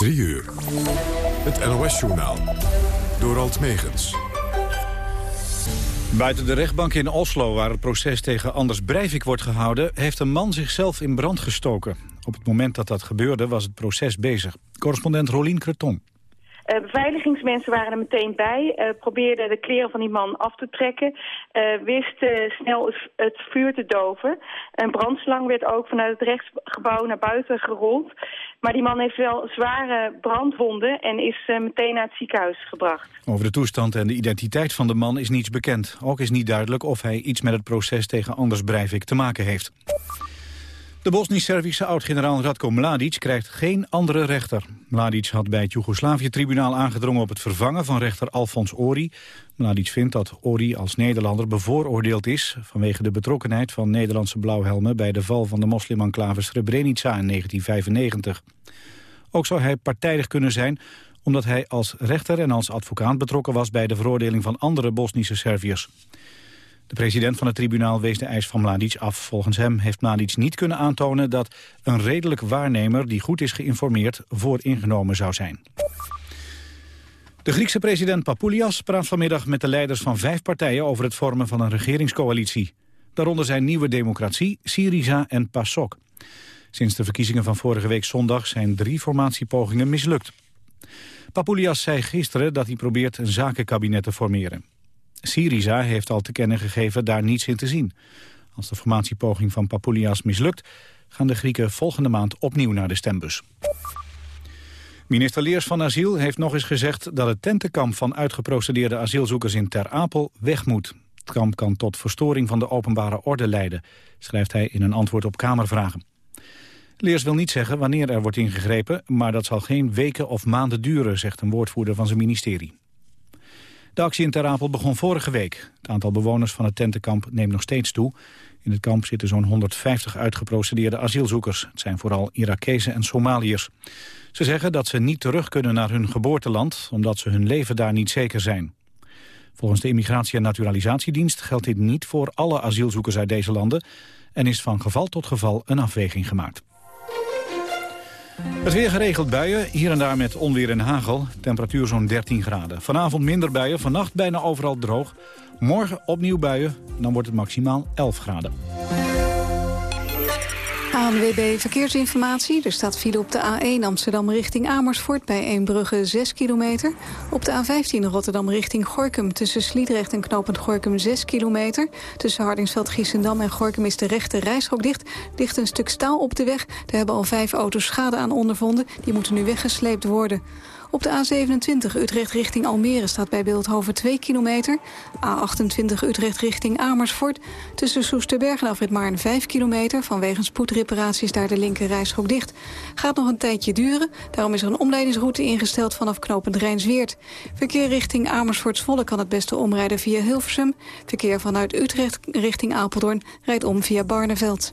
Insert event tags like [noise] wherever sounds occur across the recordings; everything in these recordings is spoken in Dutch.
3 uur. Het NOS-journaal. Door Alt Megens. Buiten de rechtbank in Oslo, waar het proces tegen Anders Breivik wordt gehouden... heeft een man zichzelf in brand gestoken. Op het moment dat dat gebeurde was het proces bezig. Correspondent Rolien Creton. Uh, beveiligingsmensen waren er meteen bij, uh, probeerden de kleren van die man af te trekken, uh, wisten snel het, het, vuur te doven. Een brandslang werd ook vanuit het rechtsgebouw naar buiten gerold. Maar die man heeft wel zware brandwonden en is meteen naar het ziekenhuis gebracht. Over de toestand en de identiteit van de man is niets bekend. Ook is niet duidelijk of hij iets met het proces tegen Anders Breivik te maken heeft. De Bosnisch-Servische oud-generaal Radko Mladic krijgt geen andere rechter. Mladic had bij het Joegoslavië-tribunaal aangedrongen op het vervangen van rechter Alfons Ori. Mladic vindt dat Ori als Nederlander bevooroordeeld is... vanwege de betrokkenheid van Nederlandse blauwhelmen... bij de val van de moslimenclave Srebrenica in 1995. Ook zou hij partijdig kunnen zijn omdat hij als rechter en als advocaat betrokken was... bij de veroordeling van andere Bosnische Serviërs. De president van het tribunaal wees de eis van Mladic af. Volgens hem heeft Mladic niet kunnen aantonen dat een redelijk waarnemer die goed is geïnformeerd vooringenomen zou zijn. De Griekse president Papoulias praat vanmiddag met de leiders van vijf partijen over het vormen van een regeringscoalitie. Daaronder zijn Nieuwe Democratie, Syriza en PASOK. Sinds de verkiezingen van vorige week zondag zijn drie formatiepogingen mislukt. Papoulias zei gisteren dat hij probeert een zakenkabinet te formeren. Syriza heeft al te kennen gegeven daar niets in te zien. Als de formatiepoging van Papoulias mislukt... gaan de Grieken volgende maand opnieuw naar de stembus. Minister Leers van Asiel heeft nog eens gezegd... dat het tentenkamp van uitgeprocedeerde asielzoekers in Ter Apel weg moet. Het kamp kan tot verstoring van de openbare orde leiden... schrijft hij in een antwoord op Kamervragen. Leers wil niet zeggen wanneer er wordt ingegrepen... maar dat zal geen weken of maanden duren, zegt een woordvoerder van zijn ministerie. De actie in Ter Apel begon vorige week. Het aantal bewoners van het tentenkamp neemt nog steeds toe. In het kamp zitten zo'n 150 uitgeprocedeerde asielzoekers. Het zijn vooral Irakezen en Somaliërs. Ze zeggen dat ze niet terug kunnen naar hun geboorteland... omdat ze hun leven daar niet zeker zijn. Volgens de Immigratie- en Naturalisatiedienst geldt dit niet voor alle asielzoekers uit deze landen... en is van geval tot geval een afweging gemaakt. Het weer geregeld buien, hier en daar met onweer en hagel. Temperatuur zo'n 13 graden. Vanavond minder buien, vannacht bijna overal droog. Morgen opnieuw buien, dan wordt het maximaal 11 graden. ANWB Verkeersinformatie. Er staat file op de A1 Amsterdam richting Amersfoort... bij Eembrugge 6 kilometer. Op de A15 Rotterdam richting Gorkum... tussen Sliedrecht en Knopend Gorkum 6 kilometer. Tussen Hardingsveld, Giessendam en Gorkum is de rechte rijstrook dicht. Ligt een stuk staal op de weg. Daar hebben al vijf auto's schade aan ondervonden. Die moeten nu weggesleept worden. Op de A27 Utrecht richting Almere staat bij Beeldhoven 2 kilometer. A28 Utrecht richting Amersfoort. Tussen Soesterberg en Afrit Maarn 5 kilometer. Vanwege spoedreparaties daar de linker rijstrook dicht. Gaat nog een tijdje duren. Daarom is er een omleidingsroute ingesteld vanaf knooppunt Rijnsweert. Verkeer richting Amersfoort-Zwolle kan het beste omrijden via Hilversum. Verkeer vanuit Utrecht richting Apeldoorn rijdt om via Barneveld.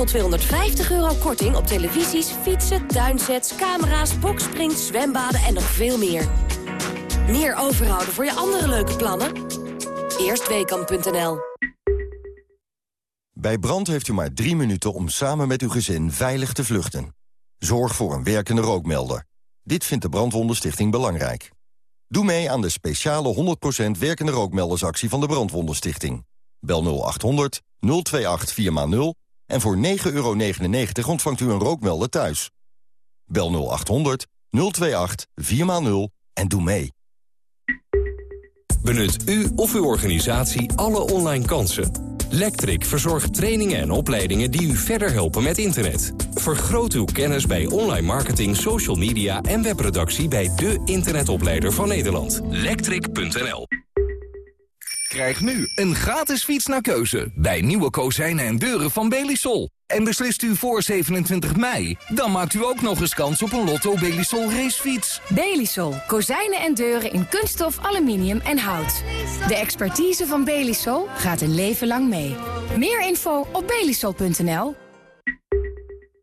tot 250 euro korting op televisies, fietsen, tuinsets, camera's, boksprings, zwembaden en nog veel meer. Meer overhouden voor je andere leuke plannen? Eerstweekam.nl Bij brand heeft u maar drie minuten om samen met uw gezin veilig te vluchten. Zorg voor een werkende rookmelder. Dit vindt de Brandwondenstichting belangrijk. Doe mee aan de speciale 100% werkende rookmeldersactie van de Brandwondenstichting. Bel 0800 028 4x0 en voor 9,99 euro ontvangt u een rookmelder thuis. Bel 0800 028 4x0 en doe mee. Benut u of uw organisatie alle online kansen. Lectric verzorgt trainingen en opleidingen die u verder helpen met internet. Vergroot uw kennis bij online marketing, social media en webproductie bij de internetopleider van Nederland. Lectric.nl Krijg nu een gratis fiets naar keuze bij nieuwe kozijnen en deuren van Belisol. En beslist u voor 27 mei? Dan maakt u ook nog eens kans op een Lotto Belisol racefiets. Belisol. Kozijnen en deuren in kunststof, aluminium en hout. De expertise van Belisol gaat een leven lang mee. Meer info op belisol.nl.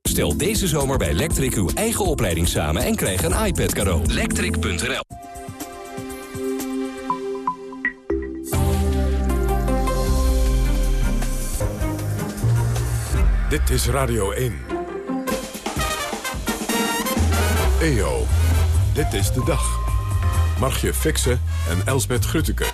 Stel deze zomer bij Electric uw eigen opleiding samen en krijg een iPad cadeau. Electric.nl Dit is Radio 1. EO, dit is de dag. Margje Fixen en Elsbet Grutteke.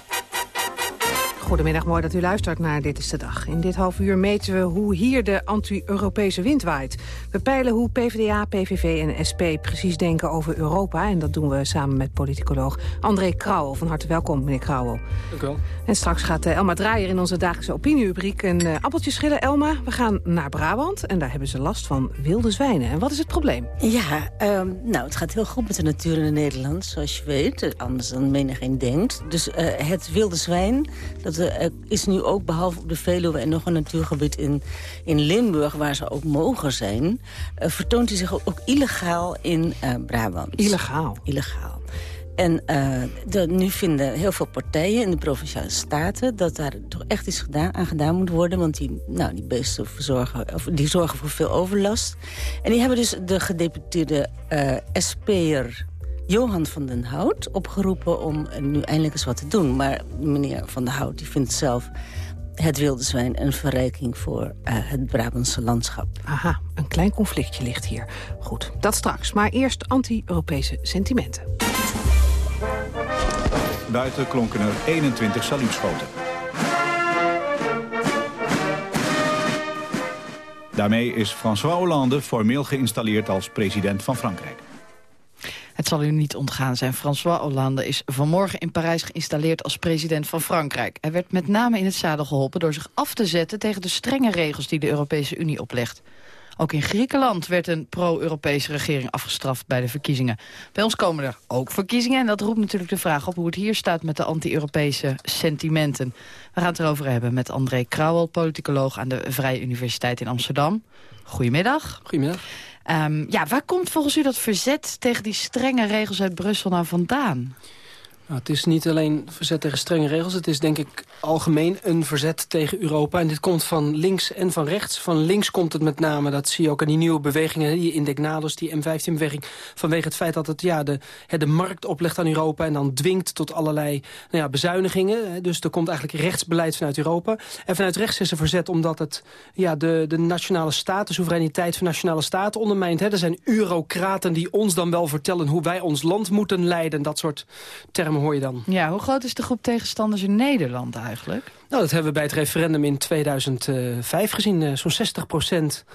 Goedemiddag, mooi dat u luistert naar Dit is de Dag. In dit half uur meten we hoe hier de anti-Europese wind waait. We peilen hoe PvdA, PVV en SP precies denken over Europa. En dat doen we samen met politicoloog André Krauwel. Van harte welkom, meneer Krauwel. Dank u wel. En straks gaat uh, Elma Draaier in onze dagelijkse opinierubriek een uh, appeltje schillen. Elma, we gaan naar Brabant en daar hebben ze last van wilde zwijnen. En wat is het probleem? Ja, um, nou, het gaat heel goed met de natuur in Nederland, zoals je weet. Anders dan menigeen denkt. Dus uh, het wilde zwijn... Dat er is nu ook, behalve op de Veluwe en nog een natuurgebied in, in Limburg... waar ze ook mogen zijn, uh, vertoont hij zich ook, ook illegaal in uh, Brabant. Illegaal? Illegaal. En uh, de, nu vinden heel veel partijen in de Provinciale Staten... dat daar toch echt iets gedaan, aan gedaan moet worden. Want die, nou, die beesten verzorgen, of die zorgen voor veel overlast. En die hebben dus de gedeputeerde uh, SP'er Johan van den Hout opgeroepen om nu eindelijk eens wat te doen. Maar meneer van den Hout die vindt zelf het wilde zwijn een verrijking voor uh, het Brabantse landschap. Aha, een klein conflictje ligt hier. Goed, dat straks. Maar eerst anti-Europese sentimenten. Buiten klonken er 21 saluutschoten. Daarmee is François Hollande formeel geïnstalleerd als president van Frankrijk. Het zal u niet ontgaan zijn. François Hollande is vanmorgen in Parijs geïnstalleerd als president van Frankrijk. Hij werd met name in het zadel geholpen door zich af te zetten tegen de strenge regels die de Europese Unie oplegt. Ook in Griekenland werd een pro-Europese regering afgestraft bij de verkiezingen. Bij ons komen er ook verkiezingen en dat roept natuurlijk de vraag op hoe het hier staat met de anti-Europese sentimenten. We gaan het erover hebben met André Krauwel, politicoloog aan de Vrije Universiteit in Amsterdam. Goedemiddag. Goedemiddag. Um, ja, waar komt volgens u dat verzet tegen die strenge regels uit Brussel nou vandaan? Nou, het is niet alleen verzet tegen strenge regels. Het is denk ik algemeen een verzet tegen Europa. En dit komt van links en van rechts. Van links komt het met name, dat zie je ook aan die nieuwe bewegingen... die Indignados, die M15-beweging... vanwege het feit dat het ja, de, de markt oplegt aan Europa... en dan dwingt tot allerlei nou ja, bezuinigingen. Dus er komt eigenlijk rechtsbeleid vanuit Europa. En vanuit rechts is er verzet omdat het ja, de, de nationale staat... de soevereiniteit van nationale staten ondermijnt. Er zijn eurocraten die ons dan wel vertellen... hoe wij ons land moeten leiden. Dat soort termen hoor je dan. Ja, hoe groot is de groep tegenstanders in Nederland eigenlijk? Nou, dat hebben we bij het referendum in 2005 gezien. Uh, Zo'n 60 procent.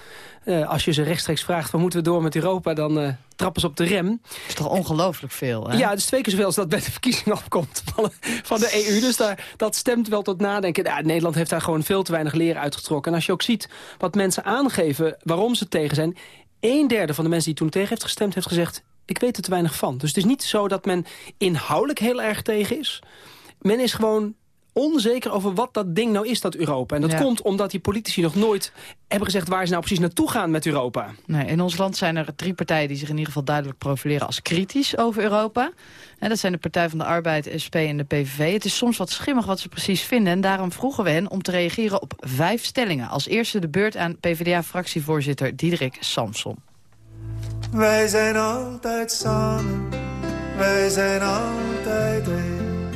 Uh, als je ze rechtstreeks vraagt, van moeten we door met Europa... dan uh, trappen ze op de rem. Dat is toch ongelooflijk veel, hè? Ja, het is twee keer zoveel als dat bij de verkiezingen opkomt [laughs] van, van de EU. Dus daar, dat stemt wel tot nadenken. Ja, Nederland heeft daar gewoon veel te weinig leren uitgetrokken. En als je ook ziet wat mensen aangeven waarom ze tegen zijn... een derde van de mensen die toen tegen heeft gestemd heeft gezegd ik weet er te weinig van. Dus het is niet zo dat men inhoudelijk heel erg tegen is. Men is gewoon onzeker over wat dat ding nou is, dat Europa. En dat ja. komt omdat die politici nog nooit hebben gezegd... waar ze nou precies naartoe gaan met Europa. Nee, in ons land zijn er drie partijen die zich in ieder geval duidelijk profileren... als kritisch over Europa. En dat zijn de Partij van de Arbeid, SP en de PVV. Het is soms wat schimmig wat ze precies vinden. En daarom vroegen we hen om te reageren op vijf stellingen. Als eerste de beurt aan PvdA-fractievoorzitter Diederik Samson. Wij zijn altijd samen, wij zijn altijd één.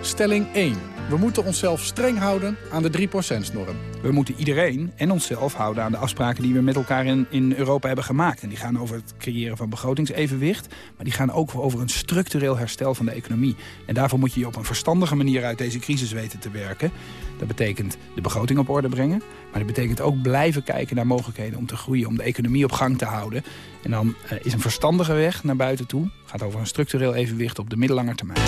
Stelling 1. We moeten onszelf streng houden aan de 3%-norm. We moeten iedereen en onszelf houden aan de afspraken die we met elkaar in, in Europa hebben gemaakt. En die gaan over het creëren van begrotingsevenwicht. Maar die gaan ook over een structureel herstel van de economie. En daarvoor moet je je op een verstandige manier uit deze crisis weten te werken. Dat betekent de begroting op orde brengen. Maar dat betekent ook blijven kijken naar mogelijkheden om te groeien. Om de economie op gang te houden. En dan uh, is een verstandige weg naar buiten toe. gaat over een structureel evenwicht op de middellange termijn.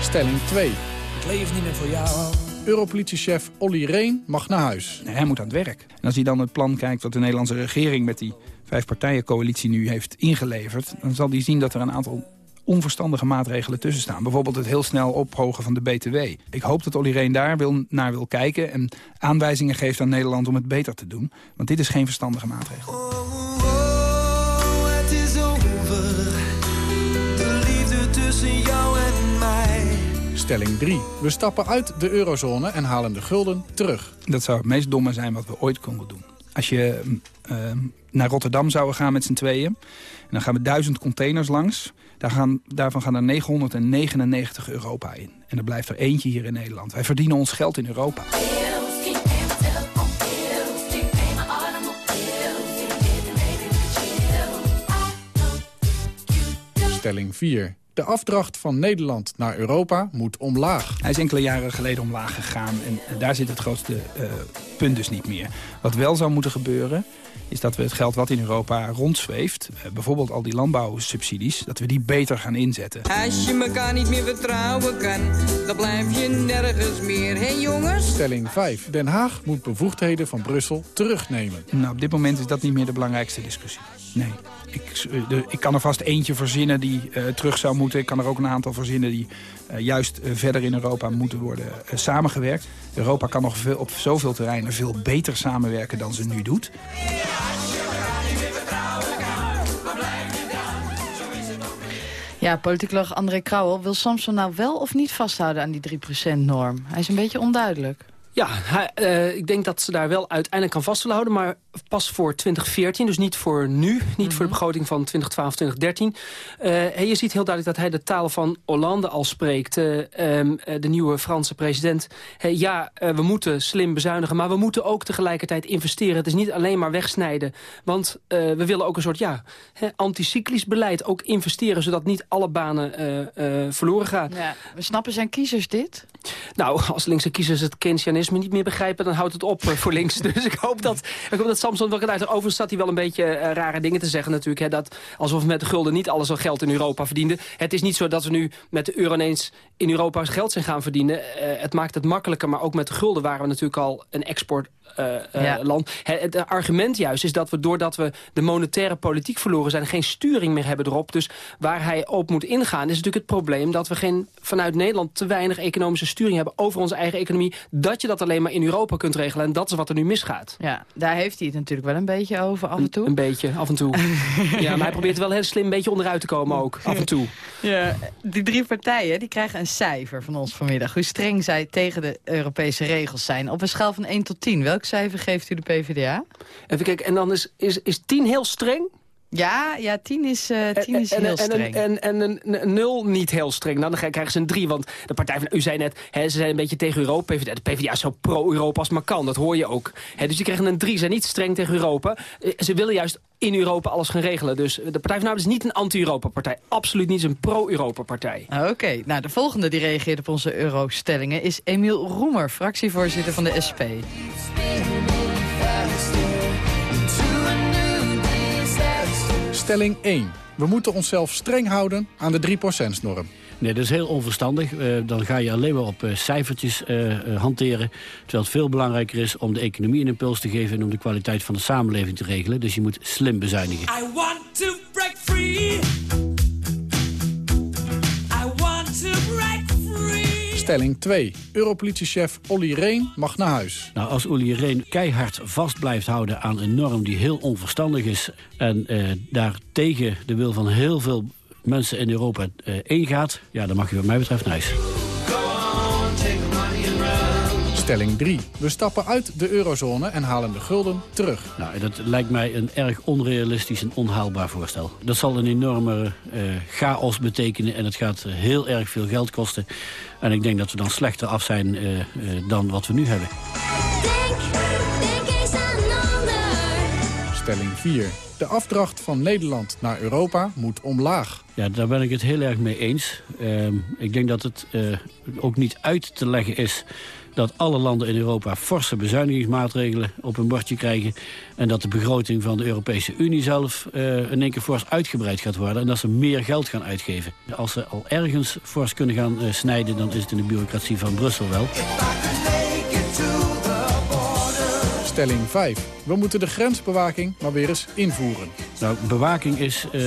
Stelling 2. Ik leef niet meer voor jou. Europolitiechef Olly Reen mag naar huis. Hij moet aan het werk. En als hij dan het plan kijkt wat de Nederlandse regering met die vijf partijen coalitie nu heeft ingeleverd... dan zal hij zien dat er een aantal onverstandige maatregelen tussen staan. Bijvoorbeeld het heel snel ophogen van de BTW. Ik hoop dat Olly Reen daar wil, naar wil kijken... en aanwijzingen geeft aan Nederland om het beter te doen. Want dit is geen verstandige maatregel. Stelling 3. We stappen uit de eurozone en halen de gulden terug. Dat zou het meest domme zijn wat we ooit konden doen. Als je uh, naar Rotterdam zouden gaan met z'n tweeën... en dan gaan we duizend containers langs... Daar gaan, daarvan gaan er 999 Europa in. En er blijft er eentje hier in Nederland. Wij verdienen ons geld in Europa. Stelling 4. De afdracht van Nederland naar Europa moet omlaag. Hij is enkele jaren geleden omlaag gegaan en daar zit het grootste uh, punt dus niet meer. Wat wel zou moeten gebeuren is dat we het geld wat in Europa rondzweeft... Uh, bijvoorbeeld al die landbouwsubsidies, dat we die beter gaan inzetten. Als je elkaar niet meer vertrouwen kan, dan blijf je nergens meer, hè jongens? Stelling 5. Den Haag moet bevoegdheden van Brussel terugnemen. Nou, op dit moment is dat niet meer de belangrijkste discussie. Nee. Ik, de, ik kan er vast eentje verzinnen die uh, terug zou moeten. Ik kan er ook een aantal verzinnen die uh, juist verder in Europa moeten worden samengewerkt. Europa kan nog veel, op zoveel terreinen veel beter samenwerken dan ze nu doet. Ja, politicoloog André Krauwel. Wil Samson nou wel of niet vasthouden aan die 3%-norm? Hij is een beetje onduidelijk. Ja, hij, uh, ik denk dat ze daar wel uiteindelijk kan vast willen houden... maar pas voor 2014, dus niet voor nu. Niet mm -hmm. voor de begroting van 2012, 2013. Uh, je ziet heel duidelijk dat hij de taal van Hollande al spreekt. Uh, um, de nieuwe Franse president. Hey, ja, we moeten slim bezuinigen, maar we moeten ook tegelijkertijd investeren. Het is niet alleen maar wegsnijden. Want we willen ook een soort ja, anticyclisch beleid. Ook investeren, zodat niet alle banen verloren gaan. Ja, we snappen zijn kiezers dit? Nou, als linkse kiezers het Keynesianisme niet meer begrijpen... dan houdt het op voor links. Dus ik hoop dat, ik hoop dat Samson wel uit. Overigens staat hij wel een beetje uh, rare dingen te zeggen natuurlijk. Hè, dat alsof we met de gulden niet alles al geld in Europa verdienden. Het is niet zo dat we nu met de euro ineens in Europa geld zijn gaan verdienen. Uh, het maakt het makkelijker, maar ook met de gulden waren we natuurlijk al een export ja. land. Het, het, argument juist is dat we doordat we de monetaire politiek verloren zijn... geen sturing meer hebben erop. Dus waar hij op moet ingaan is natuurlijk het probleem... dat we geen, vanuit Nederland te weinig economische sturing hebben... over onze eigen economie. Dat je dat alleen maar in Europa kunt regelen. En dat is wat er nu misgaat. Ja, daar heeft hij het natuurlijk wel een beetje over af en toe. Een, een beetje, af en toe. [laughs] ja, maar hij probeert er wel heel slim een beetje onderuit te komen ook. Af en toe. Ja, die drie partijen die krijgen een cijfer van ons vanmiddag. Hoe streng zij tegen de Europese regels zijn. Op een schaal van 1 tot 10. Welk cijfer geeft u de PvdA? Even kijken, en dan is, is, is 10 heel streng? Ja, ja, 10 is, uh, 10 is en, heel en, streng. En, en, en een, een nul niet heel streng. Nou, dan krijgen ze een 3, want de partij van... U zei net, hè, ze zijn een beetje tegen Europa. PvdA, de PvdA is zo pro-Europa als maar kan. Dat hoor je ook. Hè, dus die krijgen een 3. Ze zijn niet streng tegen Europa. Ze willen juist in Europa alles gaan regelen. Dus de Partij van de Arbeid is niet een anti-Europa-partij. Absoluut niet, is een pro-Europa-partij. Oké, okay. nou de volgende die reageert op onze euro-stellingen... is Emiel Roemer, fractievoorzitter van de SP. Stelling 1. We moeten onszelf streng houden aan de 3%-norm. Nee, dat is heel onverstandig. Uh, dan ga je alleen maar op uh, cijfertjes uh, hanteren. Terwijl het veel belangrijker is om de economie een impuls te geven... en om de kwaliteit van de samenleving te regelen. Dus je moet slim bezuinigen. I want to break free. Stelling 2. Europolitiechef Olly Reen mag naar huis. Nou, als Olly Reen keihard vast blijft houden aan een norm die heel onverstandig is... en daar tegen de wil van heel veel mensen in Europa uh, ingaat... ja, dan mag je wat mij betreft naar huis. Stelling 3. We stappen uit de eurozone en halen de gulden terug. Nou, dat lijkt mij een erg onrealistisch en onhaalbaar voorstel. Dat zal een enorme uh, chaos betekenen en het gaat heel erg veel geld kosten. En ik denk dat we dan slechter af zijn uh, uh, dan wat we nu hebben. Denk, denk eens aan ander. Stelling 4. De afdracht van Nederland naar Europa moet omlaag. Ja, daar ben ik het heel erg mee eens. Uh, ik denk dat het uh, ook niet uit te leggen is dat alle landen in Europa forse bezuinigingsmaatregelen op hun bordje krijgen. En dat de begroting van de Europese Unie zelf uh, in één keer fors uitgebreid gaat worden. En dat ze meer geld gaan uitgeven. Als ze al ergens fors kunnen gaan uh, snijden, dan is het in de bureaucratie van Brussel wel. Stelling 5. We moeten de grensbewaking maar weer eens invoeren. Nou, bewaking is uh,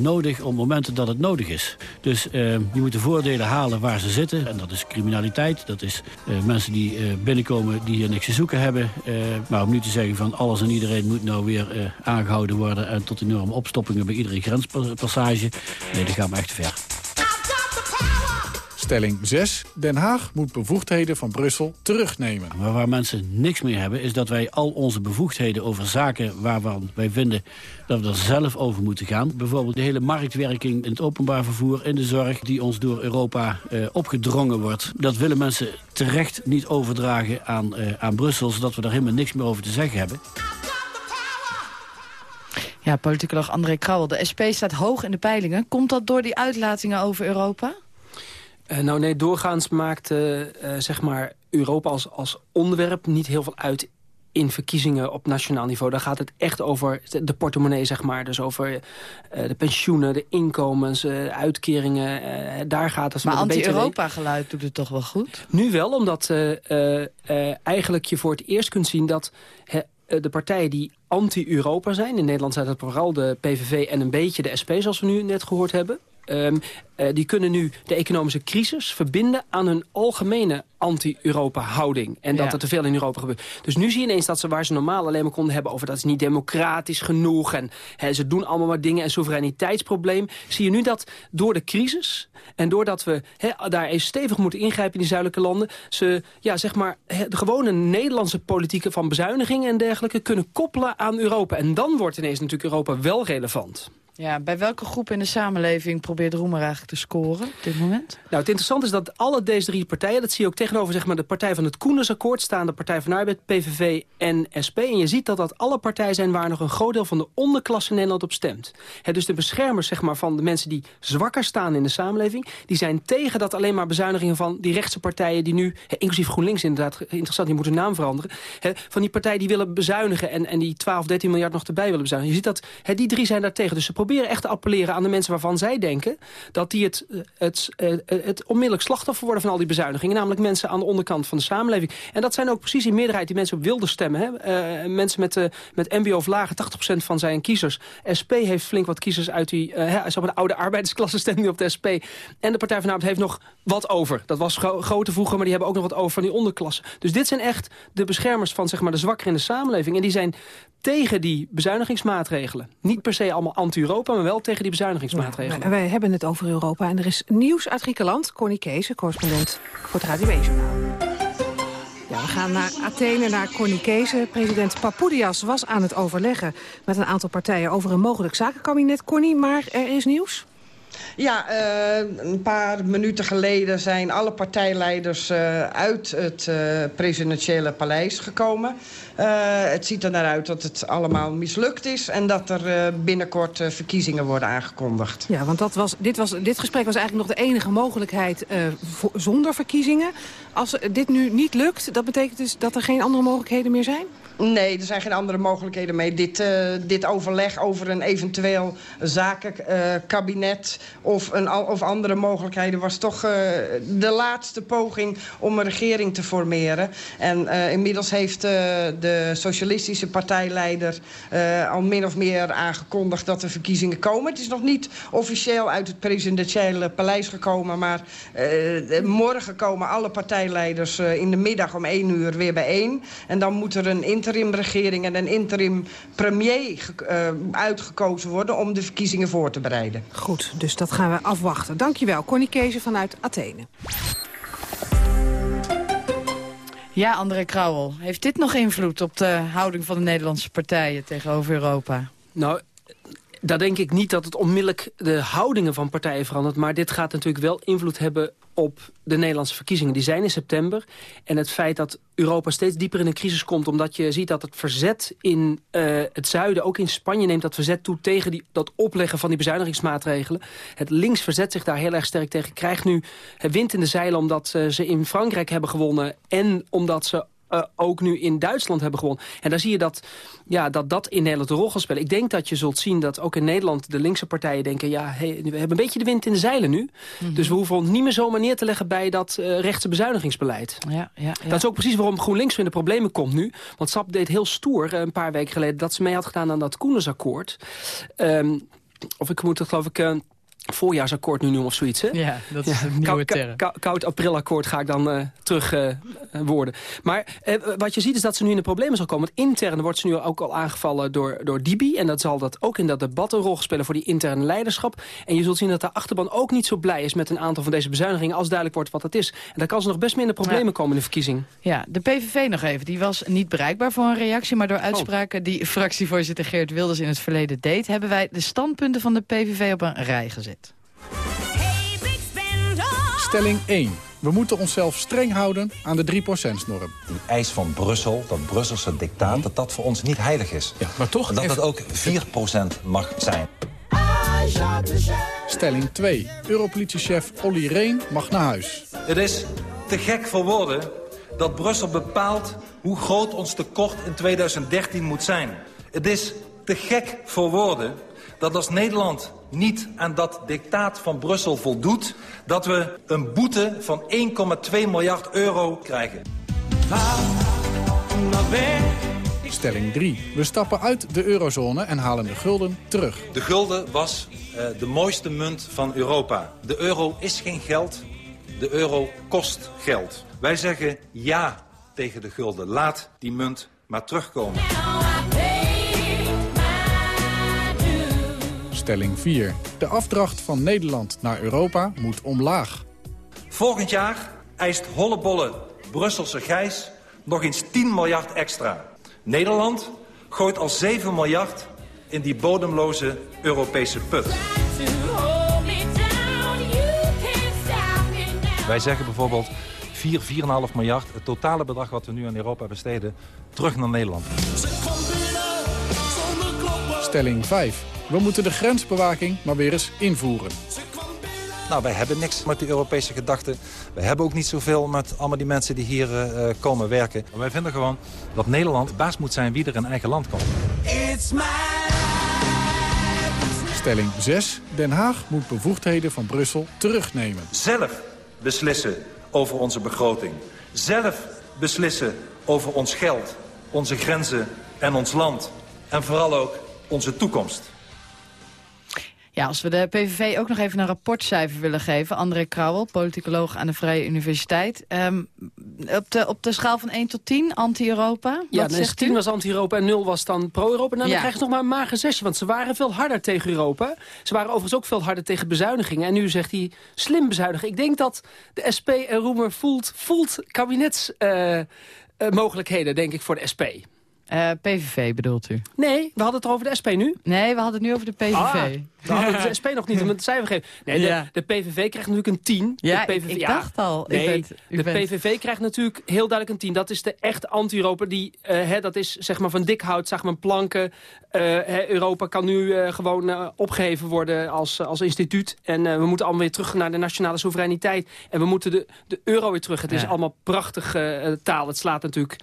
nodig op momenten dat het nodig is. Dus uh, je moet de voordelen halen waar ze zitten. En dat is criminaliteit. Dat is uh, mensen die binnenkomen die hier niks te zoeken hebben. maar om nu te zeggen van alles en iedereen moet nou weer aangehouden worden... en tot enorme opstoppingen bij iedere grenspassage. Nee, dat gaat me echt ver. Stelling 6. Den Haag moet bevoegdheden van Brussel terugnemen. Maar waar mensen niks meer hebben... is dat wij al onze bevoegdheden over zaken waarvan wij vinden... dat we er zelf over moeten gaan. Bijvoorbeeld de hele marktwerking in het openbaar vervoer... in de zorg die ons door Europa eh, opgedrongen wordt. Dat willen mensen terecht niet overdragen aan, eh, aan Brussel... zodat we daar helemaal niks meer over te zeggen hebben. Ja, politicoloog André Krauwel. De SP staat hoog in de peilingen. Komt dat door die uitlatingen over Europa? Uh, nou nee, doorgaans maakt uh, zeg maar Europa als, als onderwerp niet heel veel uit in verkiezingen op nationaal niveau. Daar gaat het echt over de portemonnee, zeg maar. Dus over uh, de pensioenen, de inkomens, uh, uitkeringen. Uh, daar gaat het. Maar anti-Europa-geluid doet het toch wel goed? Nu wel, omdat eigenlijk je voor het eerst kunt zien dat... de partijen die anti-Europa zijn... in Nederland zijn dat vooral de PVV en een beetje de SP, zoals we nu net gehoord hebben... Um, uh, die kunnen nu de economische crisis verbinden aan hun algemene anti-Europa-houding. En dat er te veel in Europa gebeurt. Dus nu zie je ineens dat ze waar ze normaal alleen maar konden hebben... over dat is niet democratisch genoeg en he, ze doen allemaal maar dingen... en soevereiniteitsprobleem. Zie je nu dat door de crisis en doordat we he, daar eens stevig moeten ingrijpen... in die zuidelijke landen, ze ja, zeg maar, de gewone Nederlandse politieken... van bezuinigingen en dergelijke kunnen koppelen aan Europa. En dan wordt ineens natuurlijk Europa wel relevant. Ja, bij welke groep in de samenleving probeert Roemer eigenlijk te scoren op dit moment? Nou, het interessante is dat alle deze drie partijen... dat zie je ook tegenover zeg maar, de partij van het Koendersakkoord... staan de Partij van Arbeid, PVV en SP. En je ziet dat dat alle partijen zijn waar nog een groot deel van de onderklasse Nederland op stemt. dus de beschermers zeg maar, van de mensen die zwakker staan in de samenleving... die zijn tegen dat alleen maar bezuinigingen van die rechtse partijen... die nu, inclusief GroenLinks inderdaad, interessant, die moeten naam veranderen... van die partijen die willen bezuinigen en, en die 12, 13 miljard nog erbij willen bezuinigen. Je ziet dat die drie zijn daar tegen. Dus ze proberen echt te appelleren aan de mensen waarvan zij denken... dat die het, eh, het, het, eh, het onmiddellijk slachtoffer worden van al die bezuinigingen. Namelijk mensen aan de onderkant van de samenleving. En dat zijn ook precies in meerderheid die mensen op wilden stemmen. Hè? Mensen met, uh, met mbo of lager, 80% van zijn kiezers. SP heeft flink wat kiezers uit die... Uh, de oude arbeidersklasse stemmen op de SP. En de Partij van heeft nog wat over. Dat was gro grote vroeger, maar die hebben ook nog wat over van die onderklasse. Dus dit zijn echt de beschermers van zeg maar, de zwakker in de samenleving. En die zijn tegen die bezuinigingsmaatregelen. Niet per se allemaal anti-Europa, maar wel tegen die bezuinigingsmaatregelen. Ja, wij hebben het over Europa en er is nieuws uit Griekenland. Connie Kees, correspondent voor het Radio 1 Ja, we gaan naar Athene, naar Connie Kees. President Papoudias was aan het overleggen met een aantal partijen... over een mogelijk zakenkabinet. Connie, maar er is nieuws? Ja, uh, een paar minuten geleden zijn alle partijleiders uh, uit het uh, presidentiële paleis gekomen. het ziet er naar uit dat het allemaal mislukt is... en dat er binnenkort verkiezingen worden aangekondigd. Ja, want dat was, dit, was, dit gesprek was eigenlijk nog de enige mogelijkheid zonder verkiezingen. Als dit nu niet lukt, dat betekent dus dat er geen andere mogelijkheden meer zijn? Nee, er zijn geen andere mogelijkheden mee. Dit, uh, dit overleg over een eventueel zakenkabinet uh, of, een, of andere mogelijkheden... was toch uh, de laatste poging om een regering te formeren. En inmiddels heeft de socialistische partijleider al min of meer aangekondigd... dat er verkiezingen komen. Het is nog niet officieel uit het presidentiële paleis gekomen... maar morgen komen alle partijleiders in de middag om één uur weer bijeen. En dan moet er een interimregering en een interim premier uh, uitgekozen worden... om de verkiezingen voor te bereiden. Goed, dus dat gaan we afwachten. Dankjewel, Connie Kees vanuit Athene. Ja, André Krauwel. Heeft dit nog invloed op de houding van de Nederlandse partijen tegenover Europa? Nou, daar denk ik niet dat het onmiddellijk de houdingen van partijen verandert. Maar dit gaat natuurlijk wel invloed hebben op de Nederlandse verkiezingen. Die zijn in september. En het feit dat Europa steeds dieper in een crisis komt... omdat je ziet dat het verzet in uh, het zuiden, ook in Spanje... neemt dat verzet toe tegen die, dat opleggen van die bezuinigingsmaatregelen. Het links verzet zich daar heel erg sterk tegen. Krijgt nu wind in de zeilen omdat uh, ze in Frankrijk hebben gewonnen... en omdat ze eh, ook nu in Duitsland hebben gewonnen. En daar zie je dat ja, dat, dat in Nederland een rol gaat spelen. Ik denk dat je zult zien dat ook in Nederland de linkse partijen denken... ja, hey, we hebben een beetje de wind in de zeilen nu. Mhm. Dus we hoeven ons niet meer zomaar neer te leggen bij dat uh, rechtse bezuinigingsbeleid. Ja, ja, ja. Dat is ook precies waarom GroenLinks in de problemen komt nu. Want SAP deed heel stoer een paar weken geleden... dat ze mee had gedaan aan dat Koendersakkoord. Um, of ik moet het geloof ik... Voorjaarsakkoord nu noemen of zoiets. Hè? Ja, dat is een nieuwe term. Koud, aprilakkoord ga ik dan uh, terug uh, worden. Maar uh, wat je ziet is dat ze nu in de problemen zal komen. Want intern wordt ze nu ook al aangevallen door, door Dibi. En dat zal dat ook in dat debat een rol spelen voor die interne leiderschap. En je zult zien dat de achterban ook niet zo blij is met een aantal van deze bezuinigingen... als duidelijk wordt wat dat is. En dan kan ze nog best meer in de problemen ja. komen in de verkiezing. Ja, de PVV nog even. Die was niet bereikbaar voor een reactie... maar door uitspraken oh. die fractievoorzitter Geert Wilders in het verleden deed... hebben wij de standpunten van de PVV op een rij gezet. Stelling 1. We moeten onszelf streng houden aan de 3%-norm. Die eis van Brussel, dat Brusselse dictaat, dat dat voor ons niet heilig is. Ja, maar toch... Dat het ook 4% mag zijn. Stelling 2. Europolitiechef Olly Reen mag naar huis. Het is te gek voor woorden dat Brussel bepaalt hoe groot ons tekort in 2013 moet zijn. Het is te gek voor woorden dat als Nederland niet aan dat dictaat van Brussel voldoet... dat we een boete van 1,2 miljard euro krijgen. Stelling 3. We stappen uit de eurozone en halen de gulden terug. De gulden was uh, de mooiste munt van Europa. De euro is geen geld, de euro kost geld. Wij zeggen ja tegen de gulden. Laat die munt maar terugkomen. Stelling 4. De afdracht van Nederland naar Europa moet omlaag. Volgend jaar eist hollebolle Brusselse Gijs nog eens 10 miljard extra. Nederland gooit al 7 miljard in die bodemloze Europese put. Wij zeggen bijvoorbeeld 4, 4,5 miljard, het totale bedrag wat we nu aan Europa besteden, terug naar Nederland. Stelling 5. We moeten de grensbewaking maar weer eens invoeren. Nou, wij hebben niks met die Europese gedachten. We hebben ook niet zoveel met allemaal die mensen die hier uh, komen werken. Maar wij vinden gewoon dat Nederland baas moet zijn wie er in eigen land komt. Stelling 6. Den Haag moet bevoegdheden van Brussel terugnemen. Zelf beslissen over onze begroting. Zelf beslissen over ons geld, onze grenzen en ons land. En vooral ook onze toekomst. Ja, als we de PVV ook nog even een rapportcijfer willen geven. André Krauwel, politicoloog aan de Vrije Universiteit. Um, op, de, op de schaal van 1 tot 10, anti-Europa? Ja, dus 10 was anti-Europa en 0 was dan pro-Europa. Nou, dan ja. krijgen ze nog maar een mager zesje, want ze waren veel harder tegen Europa. Ze waren overigens ook veel harder tegen bezuinigingen. En nu zegt hij slim bezuinigen. Ik denk dat de SP en Roemer voelt, voelt kabinetsmogelijkheden, uh, denk ik, voor de SP. Uh, PVV bedoelt u? Nee, we hadden het over de SP nu. Nee, we hadden het nu over de PVV. Ah, we hadden [laughs] de SP nog niet om het cijfer geven. Nee, de, ja. de, PVV krijgt natuurlijk een 10. Ja, de PVV, ik, ik dacht al. Nee, bent, de bent... PVV krijgt natuurlijk heel duidelijk een 10. Dat is de echt anti-Europa. Die, uh, hè, dat is zeg maar van dik hout, zeg maar planken. Uh, hè, Europa kan nu gewoon opgeheven worden als, als instituut. En we moeten allemaal weer terug naar de nationale soevereiniteit. En we moeten de, de euro weer terug. Het is allemaal prachtige taal. Het slaat natuurlijk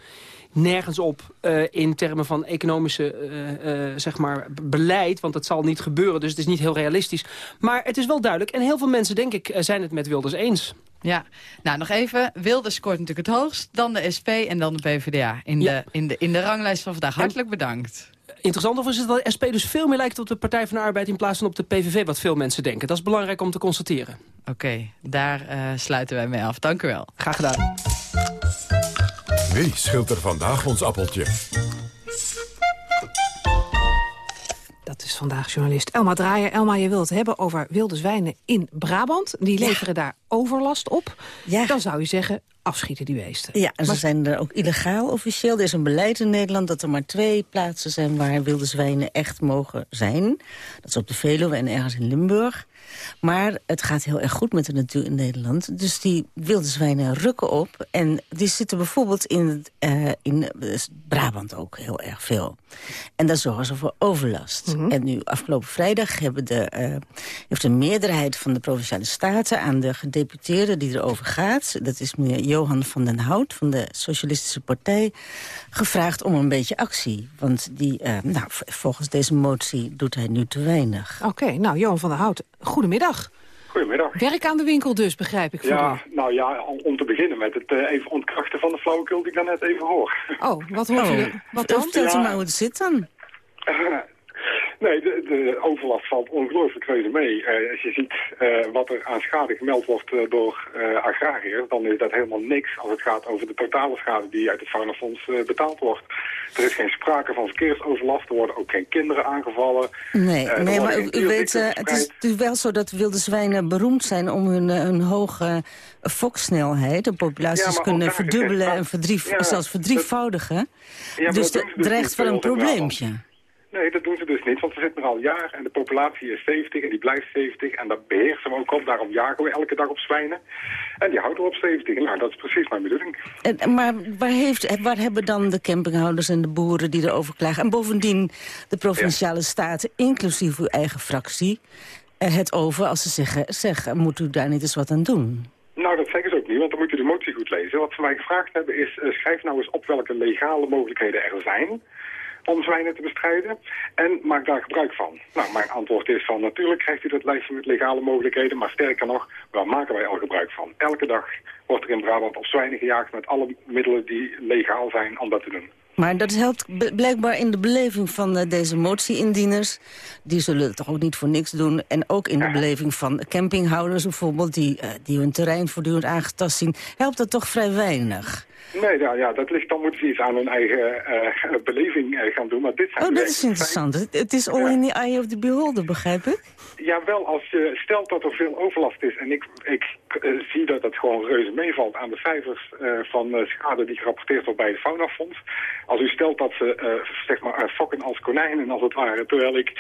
nergens op uh, in termen van economische uh, uh, zeg maar beleid. Want dat zal niet gebeuren, dus het is niet heel realistisch. Maar het is wel duidelijk. En heel veel mensen, denk ik, zijn het met Wilders eens. Ja, nou nog even. Wilders scoort natuurlijk het hoogst, dan de SP en dan de PvdA. In, ja. de, in, de, in de ranglijst van vandaag. Hartelijk bedankt. Interessant of is het dat de SP dus veel meer lijkt op de Partij van de Arbeid... in plaats van op de PVV, wat veel mensen denken. Dat is belangrijk om te constateren. Oké, okay, daar uh, sluiten wij mee af. Dank u wel. Graag gedaan. Wie schilt er vandaag ons appeltje? Dat is vandaag journalist Elma Draaier. Elma, je wilt het hebben over wilde zwijnen in Brabant. Die leveren ja. daar overlast op. Ja. Dan zou je zeggen, afschieten die beesten. Ja, en ze zijn er ook illegaal officieel. Er is een beleid in Nederland dat er maar twee plaatsen zijn... waar wilde zwijnen echt mogen zijn. Dat is op de Veluwe en ergens in Limburg. Maar het gaat heel erg goed met de natuur in Nederland. Dus die wilde zwijnen rukken op. En die zitten bijvoorbeeld in, uh, in Brabant ook heel erg veel. En daar zorgen ze voor overlast. Mm -hmm. En nu afgelopen vrijdag hebben de, uh, heeft de meerderheid van de Provinciale Staten... aan de gedeputeerde die erover gaat... dat is meneer Johan van den Hout van de Socialistische Partij gevraagd om een beetje actie. Want die, eh, nou, volgens deze motie doet hij nu te weinig. Oké, nou Johan van den Hout, goedemiddag. Goedemiddag. Werk aan de winkel dus, begrijp ik voor Ja, nou ja, om, te beginnen met het eh, even ontkrachten van de flauwekul die ik daarnet even hoor. Oh, wat hoort u? Oh. Wat dan? Vertelt u maar hoe het zit dan. [laughs] nee, de, de overlast valt ongelooflijk reuze mee. Eh, als je ziet eh, wat er aan schade gemeld wordt eh, door agrariërs, dan is dat helemaal niks als het gaat over de totale schade die uit het faunafonds betaald wordt. Er is geen sprake van verkeersoverlast, er worden ook geen kinderen aangevallen. Nee, nee maar u, u weet, het is natuurlijk wel zo dat wilde zwijnen beroemd zijn om hun, hun hoge foksnelheid. De populaties kunnen verdubbelen en verdrief, Ja, zelfs verdrievoudigen. dus dat dreigt wel een probleempje. Nee, dat doen ze dus niet, want we zitten er al jaar en de populatie is 70 en die blijft 70 en dat beheersen we ook op. Daarom jagen we elke dag op zwijnen en die houden we op 70. Nou, dat is precies mijn bedoeling. En, maar waar, heeft, waar hebben dan de campinghouders en de boeren die erover klagen... en bovendien de provinciale staten, inclusief uw eigen fractie... het over als ze zeggen, zeg, moet u daar niet eens wat aan doen? Nou, dat zeggen ze ook niet, want dan moet je de motie goed lezen. Wat ze mij gevraagd hebben is, eh, schrijf nou eens op welke legale mogelijkheden er zijn om zwijnen te bestrijden en maak daar gebruik van. Nou, mijn antwoord is van natuurlijk krijgt u dat lijstje met legale mogelijkheden, maar sterker nog, waar maken wij al gebruik van? Elke dag wordt er in Brabant op zwijnen gejaagd met alle middelen die legaal zijn om dat te doen. Maar dat helpt blijkbaar in de beleving van eh, deze motie-indieners. Die zullen het toch ook niet voor niks doen. En ook in de beleving van campinghouders bijvoorbeeld... die, eh, die hun terrein voortdurend aangetast zien. Helpt dat toch vrij weinig? Nee, nou ja, dat ligt, dan moeten ze iets aan hun eigen eh, beleving eh, gaan doen. Maar dit zijn Oh, dat is interessant. Het, het is all in the eye of the beholder, begrijp ik? Ja, wel als je stelt dat er veel overlast is en ik, ik eh, zie dat het gewoon reuze meevalt aan de cijfers van schade die gerapporteerd wordt bij het Faunafonds. Als u stelt dat ze zeg maar fokken als konijnen als het ware, terwijl ik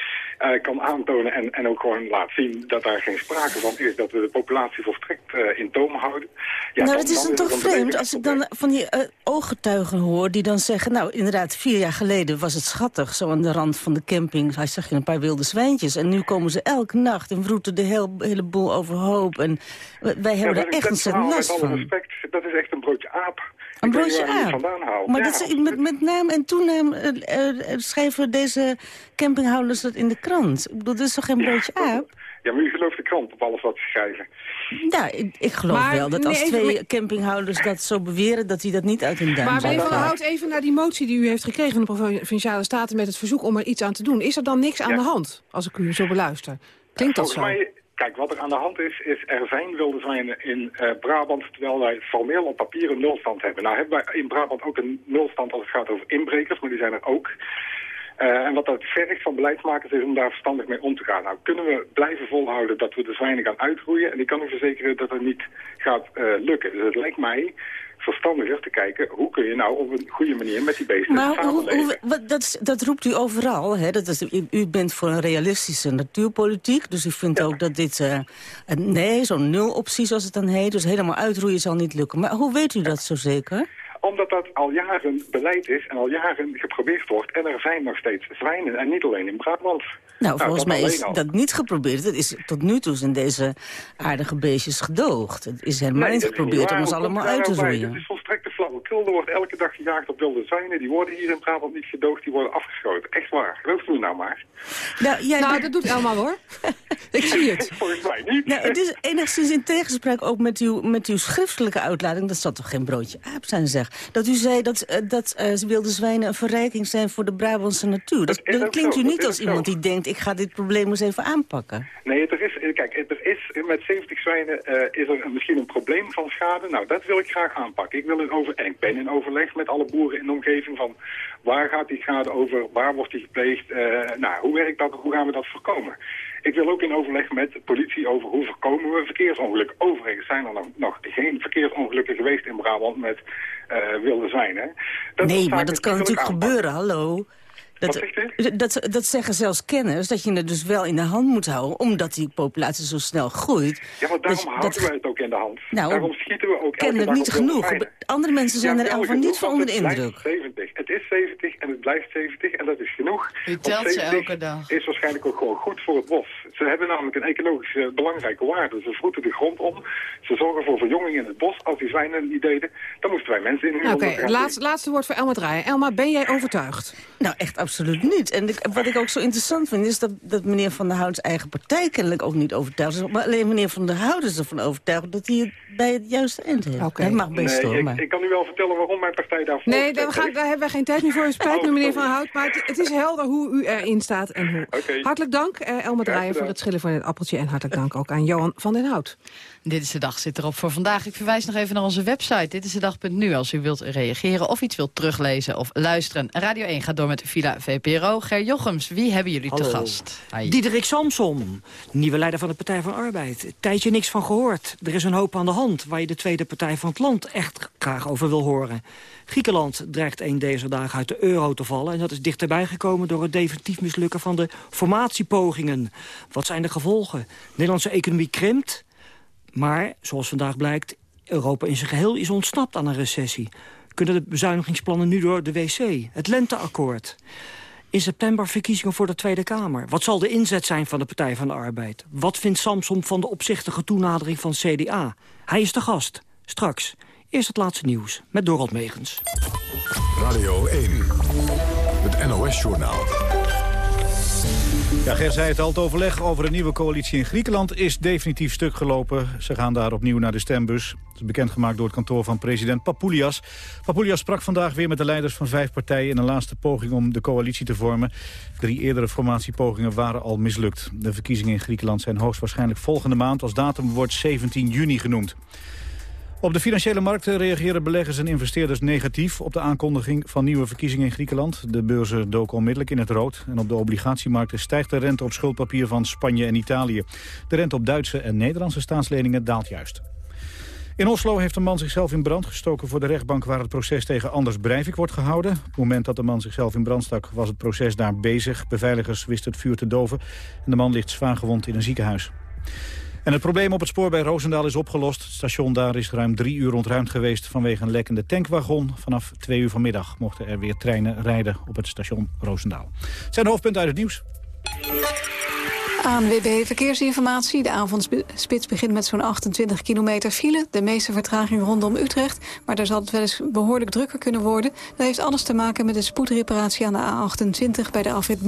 kan aantonen en, en ook gewoon laat zien dat daar geen sprake van is dat we de populatie volstrekt in toom houden. Ja, nou, dat is dan toch vreemd als ik dan van die eh, ooggetuigen hoor... die dan zeggen, nou, inderdaad, vier jaar geleden was het schattig... zo aan de rand van de camping, hij zag je een paar wilde zwijntjes... en nu komen ze elke nacht en vroeten de heel, hele boel overhoop. En wij hebben Ja, is- echt ontzettend verhaal, last van. respect, dat is echt een broodje aap. Een broodje je aap. Maar Ja, dat is, met, met naam en toenaam eh, eh, schrijven deze campinghouders dat in de krant. Ik bedoel, dat is toch geen broodje aap? Ja, maar u gelooft de krant op alles wat ze schrijven. Ja, ik, ik geloof Maar, wel dat als nee, twee campinghouders dat zo beweren... dat die dat niet uit hun duim Maar meneer Van. Hout, even naar die motie die u heeft gekregen van de Provinciale Staten... met het verzoek om er iets aan te doen. Is er dan niks aan de hand, als ik u zo beluister? Klinkt dat Volgens zo? mij, kijk, wat er aan de hand is, is er zijn wilde zwijnen in eh, Brabant, terwijl wij formeel op papier een nulstand hebben. Nou hebben wij in Brabant ook een nulstand als het gaat over inbrekers, maar die zijn er ook. Eh, en wat dat vergt van beleidsmakers is om daar verstandig mee om te gaan. Nou, kunnen we blijven volhouden dat we de zwijnen gaan uitroeien? En ik kan u verzekeren dat dat niet gaat eh, lukken. Dus het lijkt mij verstandiger te kijken, hoe kun je nou op een goede manier met die beesten Maar hoe, samenleven? hoe, wat, dat, is- dat roept u overal. Hè? Dat is, u, u bent voor een realistische natuurpolitiek. Dus u vindt ook dat dit... eh, nee, zo'n nuloptie zoals het dan heet. Dus helemaal uitroeien zal niet lukken. Maar hoe weet u dat zo zeker? Omdat dat al jaren beleid is en al jaren geprobeerd wordt. En er zijn nog steeds zwijnen. En niet alleen in Brabant. Nou, volgens dat mij is dat niet geprobeerd. Dat is tot nu toe zijn deze aardige beestjes gedoogd. Het is helemaal Nee, niet geprobeerd om ons allemaal uit te nou roeien. Het wordt elke dag gejaagd op wilde zwijnen. Die worden hier in Brabant niet gedoogd. Die worden afgeschoten. Echt waar. Gelooft u me nou maar. Nou, jij Nou, dat doet Elma hoor. [laughs] ik zie het. [laughs] Volgens mij niet. Nou, het is enigszins in tegenspraak ook met uw, met uw schriftelijke uitlading. Dat zal toch geen broodje aap zijn, zeg. Dat u zei dat, eh, dat eh, wilde zwijnen een verrijking zijn voor de Brabantse natuur. Dat, klinkt zo, u niet als iemand zo. die denkt... ik ga dit probleem eens even aanpakken. Nee, er is, eh, kijk, er is met 70 zwijnen eh, is er misschien een probleem van schade. Nou, dat wil ik graag aanpakken. Ik, wil in over, en ik ben in overleg met alle boeren in de omgeving van waar gaat die schade over, waar wordt die gepleegd, eh, nou, hoe werkt dat, hoe gaan we dat voorkomen? Ik wil ook in overleg met de politie over hoe voorkomen we verkeersongelukken. Overigens zijn er nog, nog geen verkeersongelukken geweest in Brabant met eh, wilde zwijnen. Nee, maar dat kan wil ik natuurlijk aanpakken. gebeuren, hallo. Dat, Wat zegt dat, dat zeggen zelfs kenners, dat je het dus wel in de hand moet houden... omdat die populatie zo snel groeit. Ja, maar daarom Dus houden dat- wij het ook in de hand. Nou, daarom schieten we ook elke dag niet op genoeg. Andere mensen zijn Ja, er van niet van want onder de het indruk. 70. Het is 70 en het blijft 70 en dat is genoeg. U Want telt ze 70 elke dag. is waarschijnlijk ook gewoon goed voor het bos. Ze hebben namelijk een ecologisch eh, belangrijke waarde. Ze vroeten de grond om. Ze zorgen voor verjonging in het bos. Als die zwijnen niet deden, dan moesten wij mensen in Oké, okay, laatste, laatste woord voor Elma Draaien. Elma, ben jij overtuigd? Nou, echt absoluut niet. En wat ik ook zo interessant vind, is dat, dat meneer Van der Hout's eigen partij kennelijk ook niet overtuigd is. Maar alleen meneer Van der Hout is ervan overtuigd dat hij het bij het juiste eind heeft. Okay. mag best nee, hoor, ik, maar... ik, kan u wel vertellen waarom mijn partij daarvoor Nee, daar, we gaan, daar hebben we geen tijd meer voor. Spijt [laughs] me, oh, meneer Van der Hout. Maar het, het, is helder hoe u erin staat en hoe. Okay. Hartelijk dank, eh, Elma Draaien, voor het schillen van het appeltje. En hartelijk dank ook aan Johan van den Hout. Dit is de dag zit erop voor vandaag. Ik verwijs nog even naar onze website. Dit is de dag.nu als u wilt reageren of iets wilt teruglezen of luisteren. Radio 1 gaat door met Villa VPRO. Ger Jochems, wie hebben jullie Hallo. te gast? Hi. Diederik Samson, nieuwe leider van de Partij van Arbeid. Tijdje niks van gehoord. Er is een hoop aan de hand waar je de tweede partij van het land echt graag over wil horen. Griekenland dreigt een deze dagen uit de euro te vallen... en dat is dichterbij gekomen door het definitief mislukken van de formatiepogingen. Wat zijn de gevolgen? De Nederlandse economie krimpt, maar, zoals vandaag blijkt... Europa in zijn geheel is ontsnapt aan een recessie. Kunnen de bezuinigingsplannen nu door de wc? Het lenteakkoord. In september verkiezingen voor de Tweede Kamer. Wat zal de inzet zijn van de Partij van de Arbeid? Wat vindt Samsom van de opzichtige toenadering van CDA? Hij is de gast. Straks. Eerst het laatste nieuws met Dorald Megens. Radio 1. Het NOS-journaal. Ja, Ger zei het al, het overleg over een nieuwe coalitie in Griekenland is definitief stuk gelopen. Ze gaan daar opnieuw naar de stembus. Dat is bekendgemaakt door het kantoor van president Papoulias. Papoulias sprak vandaag weer met de leiders van vijf partijen... in een laatste poging om de coalitie te vormen. Drie eerdere formatiepogingen waren al mislukt. De verkiezingen in Griekenland zijn hoogstwaarschijnlijk volgende maand. Als datum wordt 17 juni genoemd. Op de financiële markten reageren beleggers en investeerders negatief op de aankondiging van nieuwe verkiezingen in Griekenland. De beurzen doken onmiddellijk in het rood en op de obligatiemarkten stijgt de rente op schuldpapier van Spanje en Italië. De rente op Duitse en Nederlandse staatsleningen daalt juist. In Oslo heeft een man zichzelf in brand gestoken voor de rechtbank waar het proces tegen Anders Breivik wordt gehouden. Op het moment dat de man zichzelf in brand stak was het proces daar bezig. Beveiligers wisten het vuur te doven en de man ligt zwaar gewond in een ziekenhuis. En het probleem op het spoor bij Roosendaal is opgelost. Het station daar is ruim drie uur ontruimd geweest vanwege een lekkende tankwagon. Vanaf twee uur vanmiddag mochten er weer treinen rijden op het station Roosendaal. Het zijn de hoofdpunten uit het nieuws. ANWB Verkeersinformatie. De avondspits begint met zo'n 28 kilometer file. De meeste vertraging rondom Utrecht. Maar daar zal het wel eens behoorlijk drukker kunnen worden. Dat heeft alles te maken met de spoedreparatie aan de A28 bij de afrit.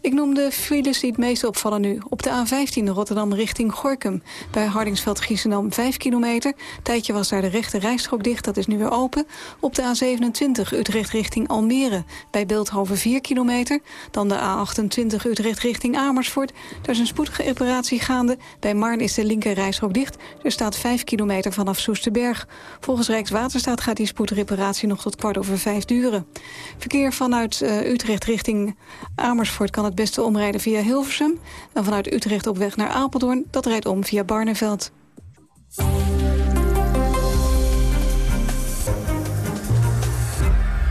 Ik noem de files die het meest opvallen nu. Op de A15 Rotterdam richting Gorkum. Bij Hardingsveld-Giessendam 5 kilometer. Tijdje was daar de rechte rijstrook dicht, dat is nu weer open. Op de A27 Utrecht richting Almere. Bij Beeldhoven 4 kilometer. Dan de A28 Utrecht richting Amersfoort. Daar is een spoedige gaande. Bij Marn is de linker dicht. Er staat 5 kilometer vanaf Soesterberg. Volgens Rijkswaterstaat gaat die spoedreparatie nog tot kwart over vijf duren. Verkeer vanuit uh, Utrecht richting Amersfoort kan het beste omrijden via Hilversum. En vanuit Utrecht op weg naar Apeldoorn, dat rijdt om via Barneveld.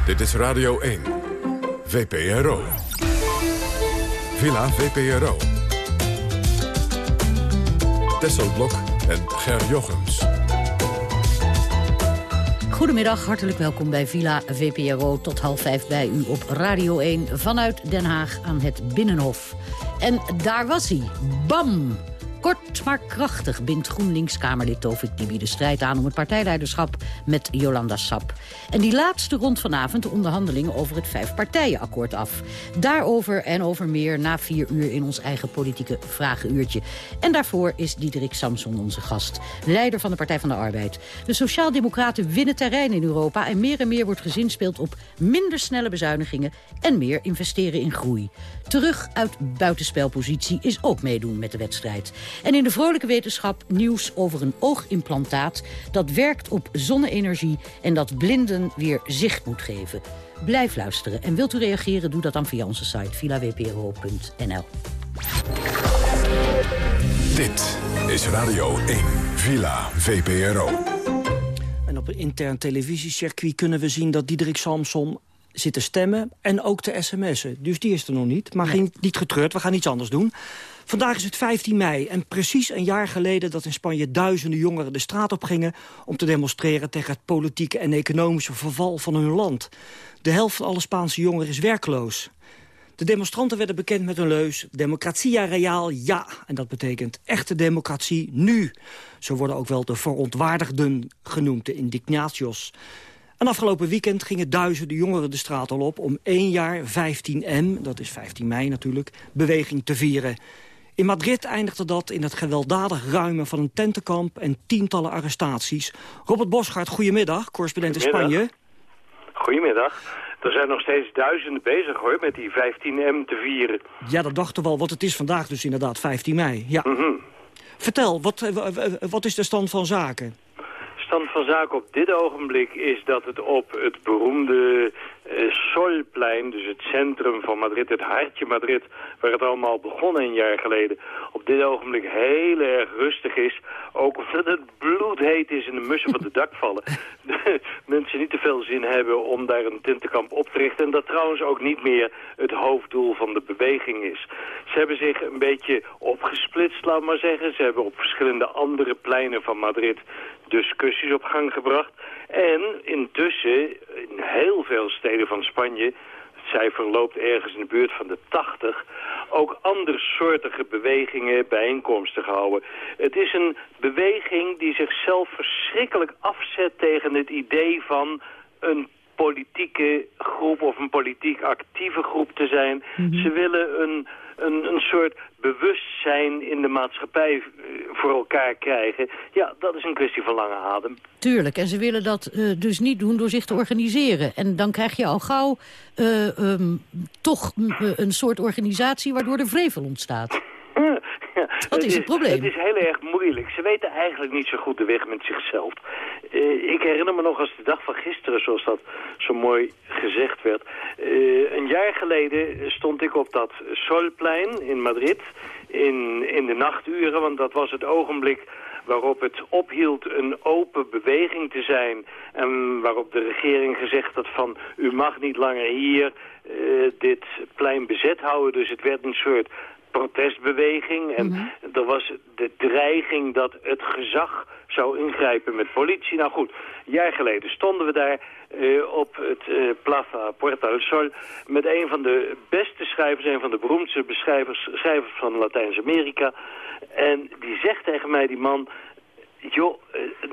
Dit is Radio 1. VPRO. Villa VPRO. Tesselblok en Ger Jochems. Goedemiddag, hartelijk welkom bij Villa VPRO. Tot half vijf bij u op Radio 1 vanuit Den Haag aan het Binnenhof. En daar was hij. Bam! Kort maar krachtig bindt GroenLinks-Kamerlid Tovik Dibi de strijd aan... om het partijleiderschap met Jolanda Sap. En die laatste rond vanavond de onderhandelingen over het vijfpartijenakkoord af. Daarover en over meer na vier uur in ons eigen politieke vragenuurtje. En daarvoor is Diederik Samson onze gast, leider van de Partij van de Arbeid. De Sociaaldemocraten winnen terrein in Europa... en meer en meer wordt gezinspeeld op minder snelle bezuinigingen... en meer investeren in groei. Terug uit buitenspelpositie is ook meedoen met de wedstrijd. En in de vrolijke wetenschap nieuws over een oogimplantaat... dat werkt op zonne-energie en dat blinden weer zicht moet geven. Blijf luisteren. En wilt u reageren, doe dat dan via onze site villawpro.nl. Dit is Radio 1, Villa VPRO. En op een intern televisiecircuit kunnen we zien dat Diederik Samson zit te stemmen en ook te sms'en. Dus die is er nog niet. Maar geen, niet getreurd, we gaan iets anders doen. Vandaag is het 15 mei en precies een jaar geleden dat in Spanje duizenden jongeren de straat op gingen om te demonstreren tegen het politieke en economische verval van hun land. De helft van alle Spaanse jongeren is werkloos. De demonstranten werden bekend met een leus. Democratia reaal, ja. En dat betekent echte democratie nu. Zo worden ook wel de verontwaardigden genoemd, de indignatios. En afgelopen weekend gingen duizenden jongeren de straat al op... om één jaar 15M, dat is 15 mei natuurlijk, beweging te vieren. In Madrid eindigde dat in het gewelddadig ruimen van een tentenkamp... en tientallen arrestaties. Robert Boschart, goedemiddag, correspondent in Spanje. Goedemiddag. Er zijn nog steeds duizenden bezig hoor, met die 15M te vieren. Ja, dat dachten we al, want het is vandaag dus inderdaad 15 mei. Ja. Mhm. Vertel, wat, eh, wat is de stand van zaken? stand van zaken op dit ogenblik is dat het op het beroemde Solplein, dus het centrum van Madrid, het hartje Madrid, waar het allemaal begon een jaar geleden, op dit ogenblik heel erg rustig is. Ook omdat het bloedheet is en de mussen van de dak [laughs] vallen. [laughs] Mensen niet te veel zin hebben om daar een tintenkamp op te richten. En dat trouwens ook niet meer het hoofddoel van de beweging is. Ze hebben zich een beetje opgesplitst, laat maar zeggen. Ze hebben op verschillende andere pleinen van Madrid discussies op gang gebracht. En intussen in heel veel steden van Spanje, het cijfer loopt ergens in de buurt van de 80, ook andersoortige bewegingen, bijeenkomsten gehouden. Het is een beweging die zichzelf verschrikkelijk afzet tegen het idee van een politieke groep of een politiek actieve groep te zijn. Ze willen een, een, een soort bewustzijn in de maatschappij eh, voor elkaar krijgen. Ja, dat is een kwestie van lange adem. Tuurlijk, en ze willen dat eh, dus niet doen door zich te organiseren. En dan krijg je al gauw uh, um, toch een soort organisatie waardoor er vrevel ontstaat. Ja, [laughs] dat is het probleem. Het is heel erg moeilijk. Ze weten eigenlijk niet zo goed de weg met zichzelf. Uh, ik herinner me nog als de dag van gisteren, zoals dat zo mooi gezegd werd. Uh, een jaar geleden stond ik op dat Solplein in Madrid in, in de nachturen, want dat was het ogenblik waarop het ophield een open beweging te zijn... en waarop de regering gezegd had van... u mag niet langer hier uh, dit plein bezet houden. Dus het werd een soort protestbeweging. En mm -hmm. er was de dreiging dat het gezag zou ingrijpen met politie. Nou goed, een jaar geleden stonden we daar uh, op het uh, Plaza Puerta del Sol... met een van de beste schrijvers, een van de beroemdste beschrijvers, schrijvers van Latijns-Amerika. En die zegt tegen mij, die man joh,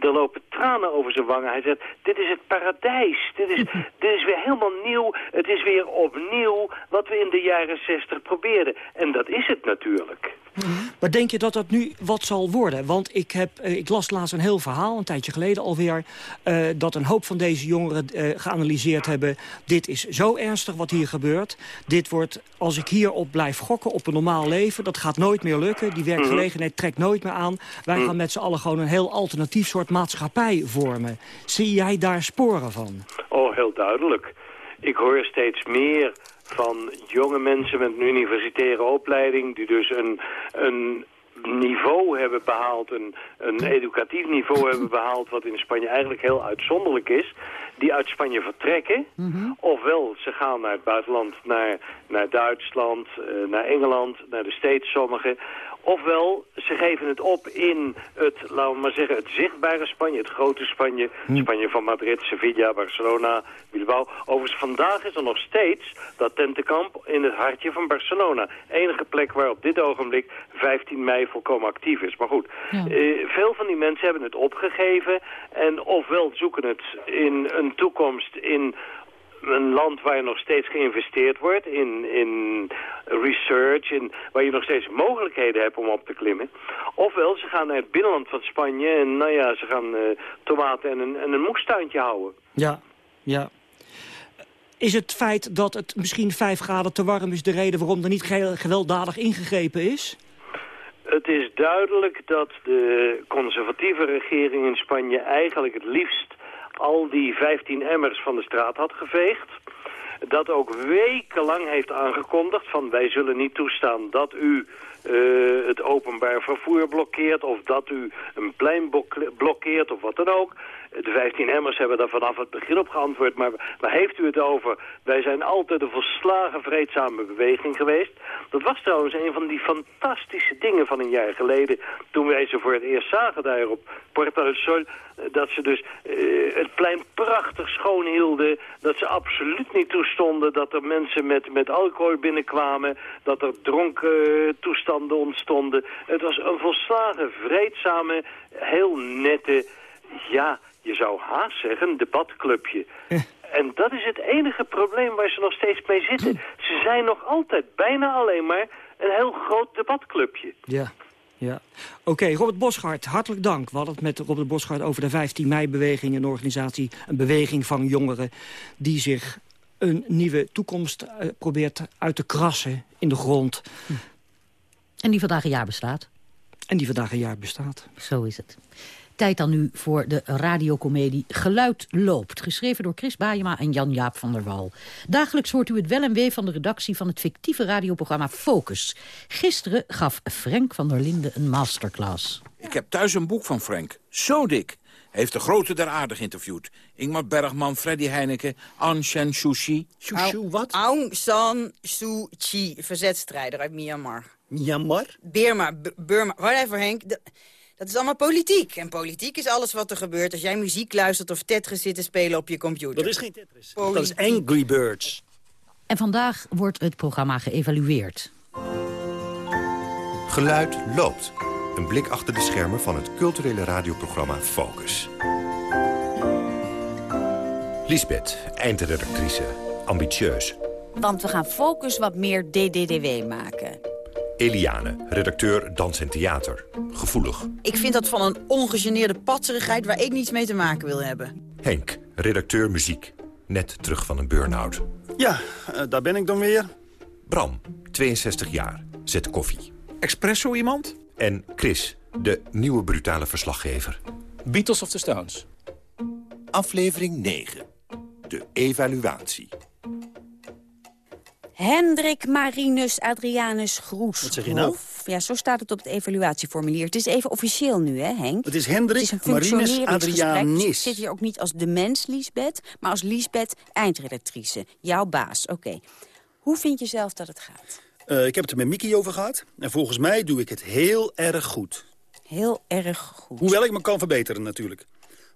er lopen tranen over zijn wangen. Hij zegt, dit is het paradijs. Dit is, [laughs] dit is weer helemaal nieuw. Het is weer opnieuw wat we in de jaren zestig probeerden. En dat is het natuurlijk. Maar denk je dat dat nu wat zal worden? Want ik, heb, ik las laatst een heel verhaal, een tijdje geleden alweer... Uh, dat een hoop van deze jongeren uh, geanalyseerd hebben... dit is zo ernstig wat hier gebeurt. Dit wordt, als ik hierop blijf gokken op een normaal leven... dat gaat nooit meer lukken. Die werkgelegenheid trekt nooit meer aan. Wij gaan met z'n allen gewoon een heel alternatief soort maatschappij vormen. Zie jij daar sporen van? Oh, heel duidelijk. Ik hoor steeds meer van jonge mensen met een universitaire opleiding... die dus een, een niveau hebben behaald, een, een educatief niveau hebben behaald... wat in Spanje eigenlijk heel uitzonderlijk is... die uit Spanje vertrekken. Mm -hmm. Ofwel, ze gaan naar het buitenland, naar, naar Duitsland, uh, naar Engeland, naar de States sommigen... Ofwel, ze geven het op in het, laten we maar zeggen, het zichtbare Spanje, het grote Spanje. Hm. Spanje van Madrid, Sevilla, Barcelona, Bilbao. Overigens, vandaag is er nog steeds dat tentenkamp in het hartje van Barcelona. Enige plek waar op dit ogenblik 15 mei volkomen actief is. Maar goed, ja. uh, veel van die mensen hebben het opgegeven. En ofwel zoeken het in een toekomst in een land waar nog steeds geïnvesteerd wordt in, in research, in, waar je nog steeds mogelijkheden hebt om op te klimmen. Ofwel, ze gaan naar het binnenland van Spanje en nou ja, ze gaan uh, tomaten en een, en een moestuintje houden. Ja, ja. Is het feit dat het misschien vijf graden te warm is de reden waarom er niet gewelddadig ingegrepen is? Het is duidelijk dat de conservatieve regering in Spanje eigenlijk het liefst al die 15 emmers van de straat had geveegd. Dat ook wekenlang heeft aangekondigd van wij zullen niet toestaan dat u uh, het openbaar vervoer blokkeert... of dat u een plein blokkeert of wat dan ook. De 15 emmers hebben daar vanaf het begin op geantwoord. Maar waar heeft u het over? Wij zijn altijd een volslagen vreedzame beweging geweest. Dat was trouwens een van die fantastische dingen van een jaar geleden... toen wij ze voor het eerst zagen daar op Puerto. Dat ze dus uh, het plein prachtig schoon hielden. Dat ze absoluut niet toestonden dat er mensen met, met alcohol binnenkwamen. Dat er dronken toestanden ontstonden. Het was een volslagen vreedzame, heel nette, ja, je zou haast zeggen, debatclubje. En dat is het enige probleem waar ze nog steeds mee zitten. Ze zijn nog altijd bijna alleen maar een heel groot debatclubje. Ja. Ja. Oké, Robert Boschart, hartelijk dank. We hadden het met Robert Boschart over de 15 mei-beweging... een organisatie, een beweging van jongeren... die zich een nieuwe toekomst uh, probeert uit te krassen in de grond. En die vandaag een jaar bestaat. En die vandaag een jaar bestaat. Zo is het. Tijd dan nu voor de radiocomedie Geluid loopt. Geschreven door Chris Baayema en Jan-Jaap van der Wal. Dagelijks hoort u het wel en wee van de redactie van het fictieve radioprogramma Focus. Gisteren gaf Frank van der Linden een masterclass. Ik heb thuis een boek van Frank. Zo dik. Hij heeft de grote der aarde geïnterviewd. Ingmar Bergman, Freddy Heineken, Aung San Suu Kyi. Suu wat? Aung San Suu Kyi, verzetstrijder uit Myanmar. Myanmar? Burma, Burma. Waar even Henk... Dat is allemaal politiek. En politiek is alles wat er gebeurt als jij muziek luistert of Tetris zit te spelen op je computer. Dat is geen Tetris. Dat is Angry Birds. En vandaag wordt het programma geëvalueerd. Geluid loopt. Een blik achter de schermen van het culturele radioprogramma Focus. Lisbeth, eindredactrice. Ambitieus. Want we gaan Focus wat meer DDDW maken. Eliane, redacteur Dans en Theater. Gevoelig. Ik vind dat van een ongegeneerde patserigheid waar ik niets mee te maken wil hebben. Henk, redacteur muziek. Net terug van een burn-out. Ja, uh, daar ben ik dan weer. Bram, 62 jaar. Zet koffie. Espresso iemand? En Chris, de nieuwe brutale verslaggever. Beatles of the Stones? Aflevering 9. De evaluatie. Hendrik Marinus Adrianus Groes. Wat zeg je nou? Ja, zo staat het op het evaluatieformulier. Het is even officieel nu, hè Henk? Het is Hendrik het is Marinus Adrianus. Ik zit hier ook niet als de mens, Liesbeth, maar als Liesbeth, eindredactrice. Jouw baas, oké. Hoe vind je zelf dat het gaat? Uh, ik heb het er met Mickey over gehad. En volgens mij doe ik het heel erg goed. Heel erg goed. Hoewel ik me kan verbeteren natuurlijk.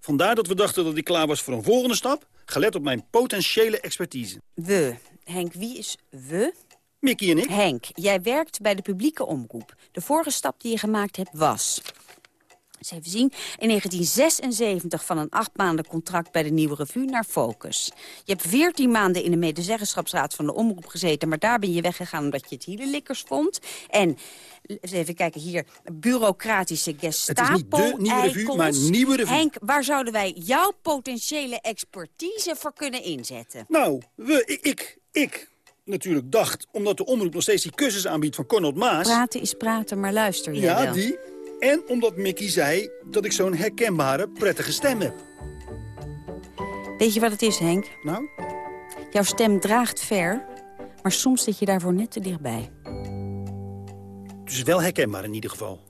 Vandaar dat we dachten dat ik klaar was voor een volgende stap... gelet op mijn potentiële expertise. We. Henk, wie is we? Mickey en ik. Henk, jij werkt bij de publieke omroep. De vorige stap die je gemaakt hebt was... Eens even zien. In 1976 van een acht maanden contract bij de Nieuwe Revue naar Focus. Je hebt veertien maanden in de medezeggenschapsraad van de omroep gezeten... maar daar ben je weggegaan omdat je het hielenlikkers vond. En, eens even kijken hier, bureaucratische gestapo Het is niet de Nieuwe Revue, maar Nieuwe Revue. Henk, waar zouden wij jouw potentiële expertise voor kunnen inzetten? Nou, we, ik, ik, natuurlijk dacht, omdat de omroep nog steeds die cursus aanbiedt van Cornel Maas... Praten is praten, maar luister je Ja, wel. die. En omdat Mickey zei dat ik zo'n herkenbare, prettige stem heb. Weet je wat het is, Henk? Nou? Jouw stem draagt ver, maar soms zit je daarvoor net te dichtbij. Dus wel herkenbaar in ieder geval.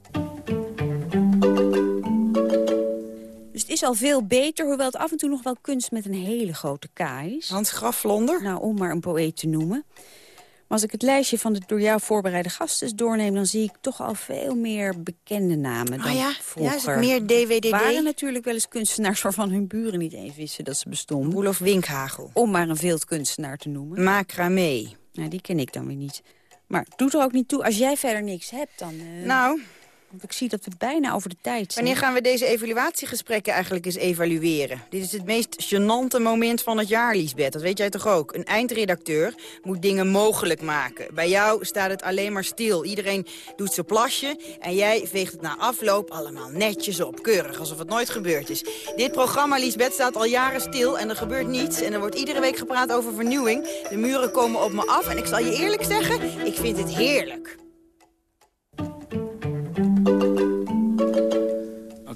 Is al veel beter, hoewel het af en toe nog wel kunst met een hele grote K is. Hans Graflonder? Nou, om maar een poëet te noemen. Maar als ik het lijstje van de door jou voorbereide gasten doorneem... dan zie ik toch al veel meer bekende namen dan oh ja? vroeger. Ja, is het meer DWDD? Er waren natuurlijk wel eens kunstenaars waarvan hun buren niet eens wisten dat ze bestonden. Roelof Winkhagel. Om maar een veelkunstenaar te noemen. Macramé. Nou, die ken ik dan weer niet. Maar doet er ook niet toe. Als jij verder niks hebt, dan... Uh... Nou... Want ik zie dat we bijna over de tijd zijn. Wanneer gaan we deze evaluatiegesprekken eigenlijk eens evalueren? Dit is het meest gênante moment van het jaar, Liesbeth. Dat weet jij toch ook? Een eindredacteur moet dingen mogelijk maken. Bij jou staat het alleen maar stil. Iedereen doet zijn plasje en jij veegt het na afloop allemaal netjes op. Keurig, alsof het nooit gebeurd is. Dit programma, Liesbeth, staat al jaren stil en er gebeurt niets. En er wordt iedere week gepraat over vernieuwing. De muren komen op me af en ik zal je eerlijk zeggen, ik vind het heerlijk.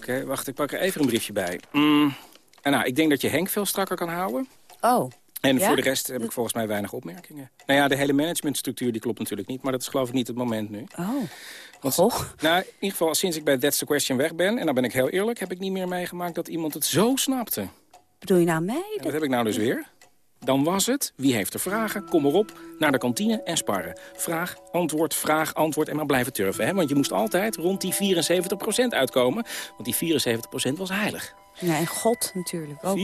Oké, wacht, ik pak er even een briefje bij. Mm, en nou, ik denk dat je Henk veel strakker kan houden. Oh, En ja? voor de rest heb ik volgens mij weinig opmerkingen. Nou ja, de hele managementstructuur die klopt natuurlijk niet... maar dat is geloof ik niet het moment nu. Oh, Want, Och. Nou, in ieder geval sinds ik bij That's the Question weg ben... en dan ben ik heel eerlijk, heb ik niet meer meegemaakt dat iemand het zo snapte. Bedoel je nou mij? En dat heb ik nou dus weer. Dan was het, wie heeft er vragen, kom erop, naar de kantine en sparren. Vraag, antwoord, vraag, antwoord en maar blijven turven. Hè? Want je moest altijd rond die 74% uitkomen, want die 74% was heilig. Ja, en God natuurlijk ook. 74%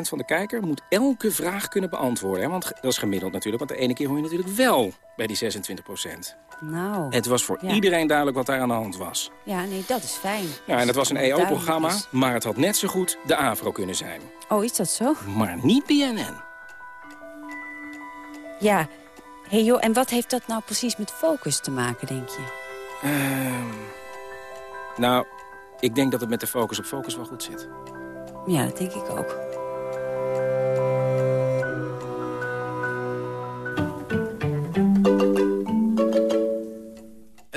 van de kijker moet elke vraag kunnen beantwoorden. Hè? Want dat is gemiddeld natuurlijk, want de ene keer hoor je natuurlijk wel bij die 26%. Nou. Het was voor ja. iedereen duidelijk wat daar aan de hand was. Ja, nee, dat is fijn. Ja, en dat was een het EO-programma, is. maar het had net zo goed de AVRO kunnen zijn. Oh, is dat zo? Maar niet BNN. Ja. Hé hey joh, en wat heeft dat nou precies met focus te maken, denk je? Ehm, nou, ik denk dat het met de focus op focus wel goed zit. Ja, dat denk ik ook.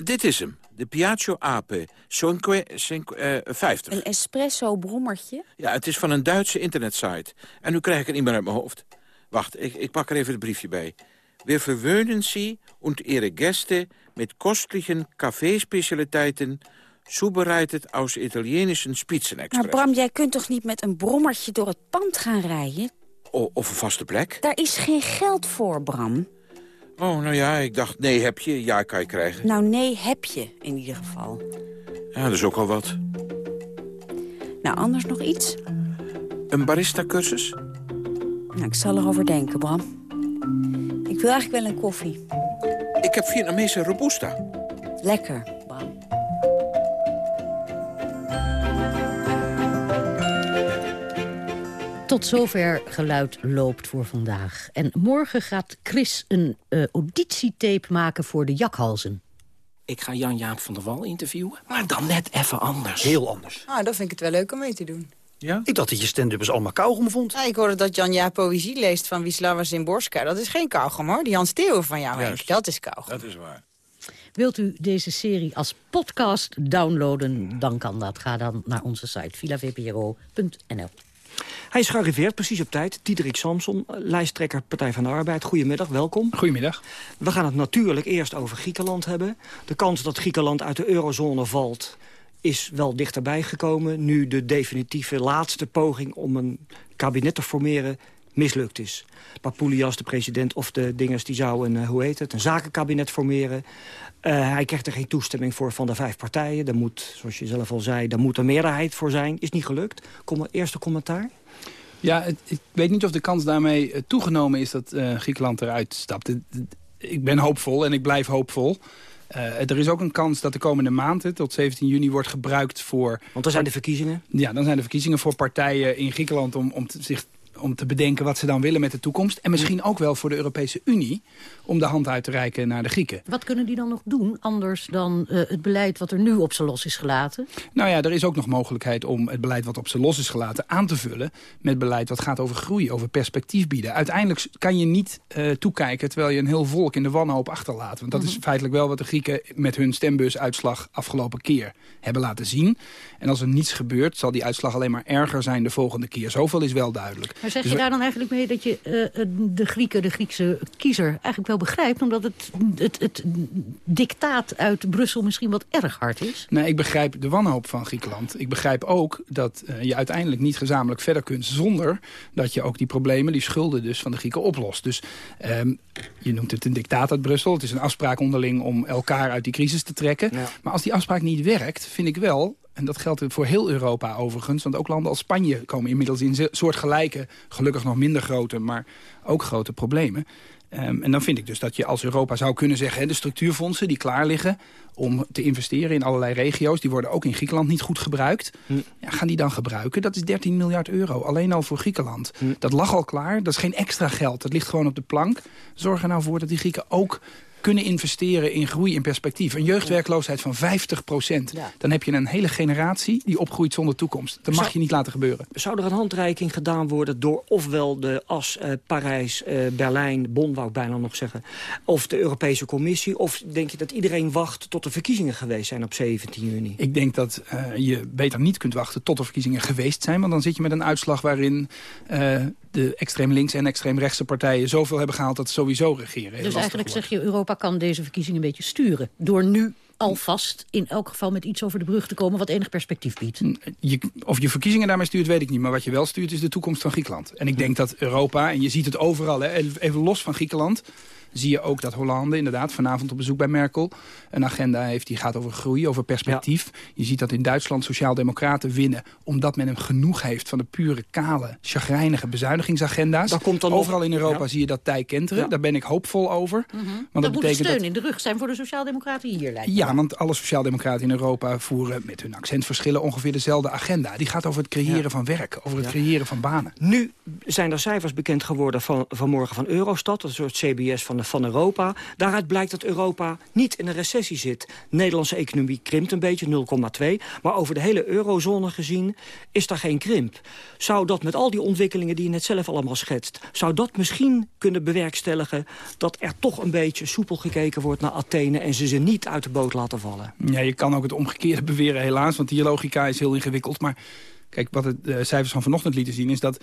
Dit is hem. De Piaggio Ape. Cinque, cinque, eh, 50. Een espresso-brommertje? Ja, het is van een Duitse internetsite. En nu krijg ik het niet meer uit mijn hoofd. Wacht, ik, ik pak er even het briefje bij. We verwöhnen Sie und Ihre Gäste mit kostlichen Kaffeespecialitäten... zubereitet aus italienischen Spitzenexpress. Maar Bram, jij kunt toch niet met een brommertje door het pand gaan rijden? O- of een vaste plek? Daar is geen geld voor, Bram. Oh, nou ja, ik dacht, nee, heb je? Ja, kan je krijgen. Nou, nee, heb je in ieder geval. Ja, dat is ook al wat. Nou, anders nog iets? Een barista-cursus? Nou, ik zal erover denken, Bram. Ik wil eigenlijk wel een koffie. Ik heb Vietnamese Robusta. Lekker, Bram. Tot zover geluid loopt voor vandaag. En morgen gaat Chris een eh, auditietape maken voor de jakhalzen. Ik ga Jan-Jaap van der Wal interviewen, maar dan net even anders. Heel anders. Ah, dat vind ik het wel leuk om mee te doen. Ja? Ik dacht dat je stand-uppers allemaal kauwgom vond. Ja, ik hoorde dat Jan Ja poëzie leest van Wisława Zimborska. Dat is geen kauwgom, hoor. Die Hans Theo van jou, Henk. Dat is kauwgom. Dat is waar. Wilt u deze serie als podcast downloaden, dan kan dat. Ga dan naar onze site villavpro.nl. Hij is gearriveerd, precies op tijd. Diederik Samson, eh, lijsttrekker Partij van de Arbeid. Goedemiddag, welkom. Goedemiddag. We gaan het natuurlijk eerst over Griekenland hebben. De kans dat Griekenland uit de eurozone valt is wel dichterbij gekomen... nu de definitieve laatste poging om een kabinet te formeren mislukt is. Papoulias, de president, of de dingers, die zou een, eh, hoe heet het, een zakenkabinet formeren. Eh, hij krijgt er geen toestemming voor van de vijf partijen. Daar moet, zoals je zelf al zei, daar moet een meerderheid voor zijn. Is niet gelukt. Kom, eerste commentaar? Ja, ik weet niet of de kans daarmee eh, toegenomen is dat eh, Griekenland eruit stapt. Ik ben hoopvol en ik blijf hoopvol. Eh, er is ook een kans dat de komende maanden, tot 17 juni, wordt gebruikt voor... Want dan zijn de verkiezingen? Ja, dan zijn de verkiezingen voor partijen in Griekenland om, om te, zich om te bedenken wat ze dan willen met de toekomst. En misschien ook wel voor de Europese Unie om de hand uit te reiken naar de Grieken. Wat kunnen die dan nog doen, anders dan eh, het beleid wat er nu op zijn los is gelaten? Nou ja, er is ook nog mogelijkheid om het beleid wat op zijn los is gelaten aan te vullen met beleid wat gaat over groei, over perspectief bieden. Uiteindelijk kan je niet eh, toekijken terwijl je een heel volk in de wanhoop achterlaat. Want dat is feitelijk wel wat de Grieken met hun stembusuitslag afgelopen keer hebben laten zien. En als er niets gebeurt, zal die uitslag alleen maar erger zijn de volgende keer. Zoveel is wel duidelijk. Maar zeg Dus je we- daar dan eigenlijk mee dat je eh, eh, de Grieken, de Griekse kiezer, eigenlijk wel begrijpt? Omdat het, het, het dictaat uit Brussel misschien wat erg hard is? Nee, ik begrijp de wanhoop van Griekenland. Ik begrijp ook dat eh, je uiteindelijk niet gezamenlijk verder kunt... zonder dat je ook die problemen, die schulden dus van de Grieken oplost. Dus ehm, je noemt het een dictaat uit Brussel. Het is een afspraak onderling om elkaar uit die crisis te trekken. Maar als die afspraak niet werkt, vind ik wel... En dat geldt voor heel Europa overigens. Want ook landen als Spanje komen inmiddels in soortgelijke... gelukkig nog minder grote, maar ook grote problemen. Ehm, en dan vind ik dus dat je als Europa zou kunnen zeggen... hè, de structuurfondsen die klaar liggen om te investeren in allerlei regio's... die worden ook in Griekenland niet goed gebruikt. Ja, gaan die dan gebruiken? Dat is 13 miljard euro, alleen al voor Griekenland. Dat lag al klaar, dat is geen extra geld. Dat ligt gewoon op de plank. Zorg er nou voor dat die Grieken ook kunnen investeren in groei en perspectief. Een jeugdwerkloosheid van 50 procent. Dan heb je een hele generatie die opgroeit zonder toekomst. Dat mag Zou- je niet laten gebeuren. Zou er een handreiking gedaan worden door ofwel de as eh, Parijs, eh, Berlijn, Bonn wou ik bijna nog zeggen, of de Europese Commissie? Of denk je dat iedereen wacht tot de verkiezingen geweest zijn op 17 juni? Ik denk dat eh, je beter niet kunt wachten tot de verkiezingen geweest zijn. Want dan zit je met een uitslag waarin eh, de extreem links en extreem rechtse partijen zoveel hebben gehaald dat ze sowieso regeren. Dus eigenlijk wordt. zeg je, Europa kan deze verkiezingen een beetje sturen. Door nu alvast in elk geval met iets over de brug te komen wat enig perspectief biedt. Je, of je verkiezingen daarmee stuurt, weet ik niet. Maar wat je wel stuurt, is de toekomst van Griekenland. En ik denk dat Europa, en je ziet het overal, hè, even los van Griekenland... zie je ook dat Hollande inderdaad vanavond op bezoek bij Merkel... een agenda heeft die gaat over groei, over perspectief. Je ziet dat in Duitsland sociaaldemocraten winnen... omdat men hem genoeg heeft van de pure, kale, chagrijnige bezuinigingsagenda's. Komt dan Overal in Europa Ja. zie je dat tij kenteren. Daar ben ik hoopvol over. Mhm. Want dat dat moet betekent steun dat... in de rug zijn voor de Sociaaldemocraten hier, lijkt me. Ja, want alle sociaaldemocraten in Europa voeren met hun accentverschillen ongeveer dezelfde agenda. Die gaat over het creëren van werk, over het creëren van banen. Nu zijn er cijfers bekend geworden van, vanmorgen van Eurostat, een soort CBS van, de- van Europa. Daaruit blijkt dat Europa niet in een recessie zit. De Nederlandse economie krimpt een beetje, 0,2. Maar over de hele eurozone gezien is daar geen krimp. Zou dat met al die ontwikkelingen die je net zelf allemaal schetst... zou dat misschien kunnen bewerkstelligen dat er toch een beetje soepel gekeken wordt naar Athene... en ze ze niet uit de boot laten vallen? Ja, je kan ook het omgekeerde beweren helaas, want die logica is heel ingewikkeld. Maar kijk, wat het, de cijfers van vanochtend lieten zien is dat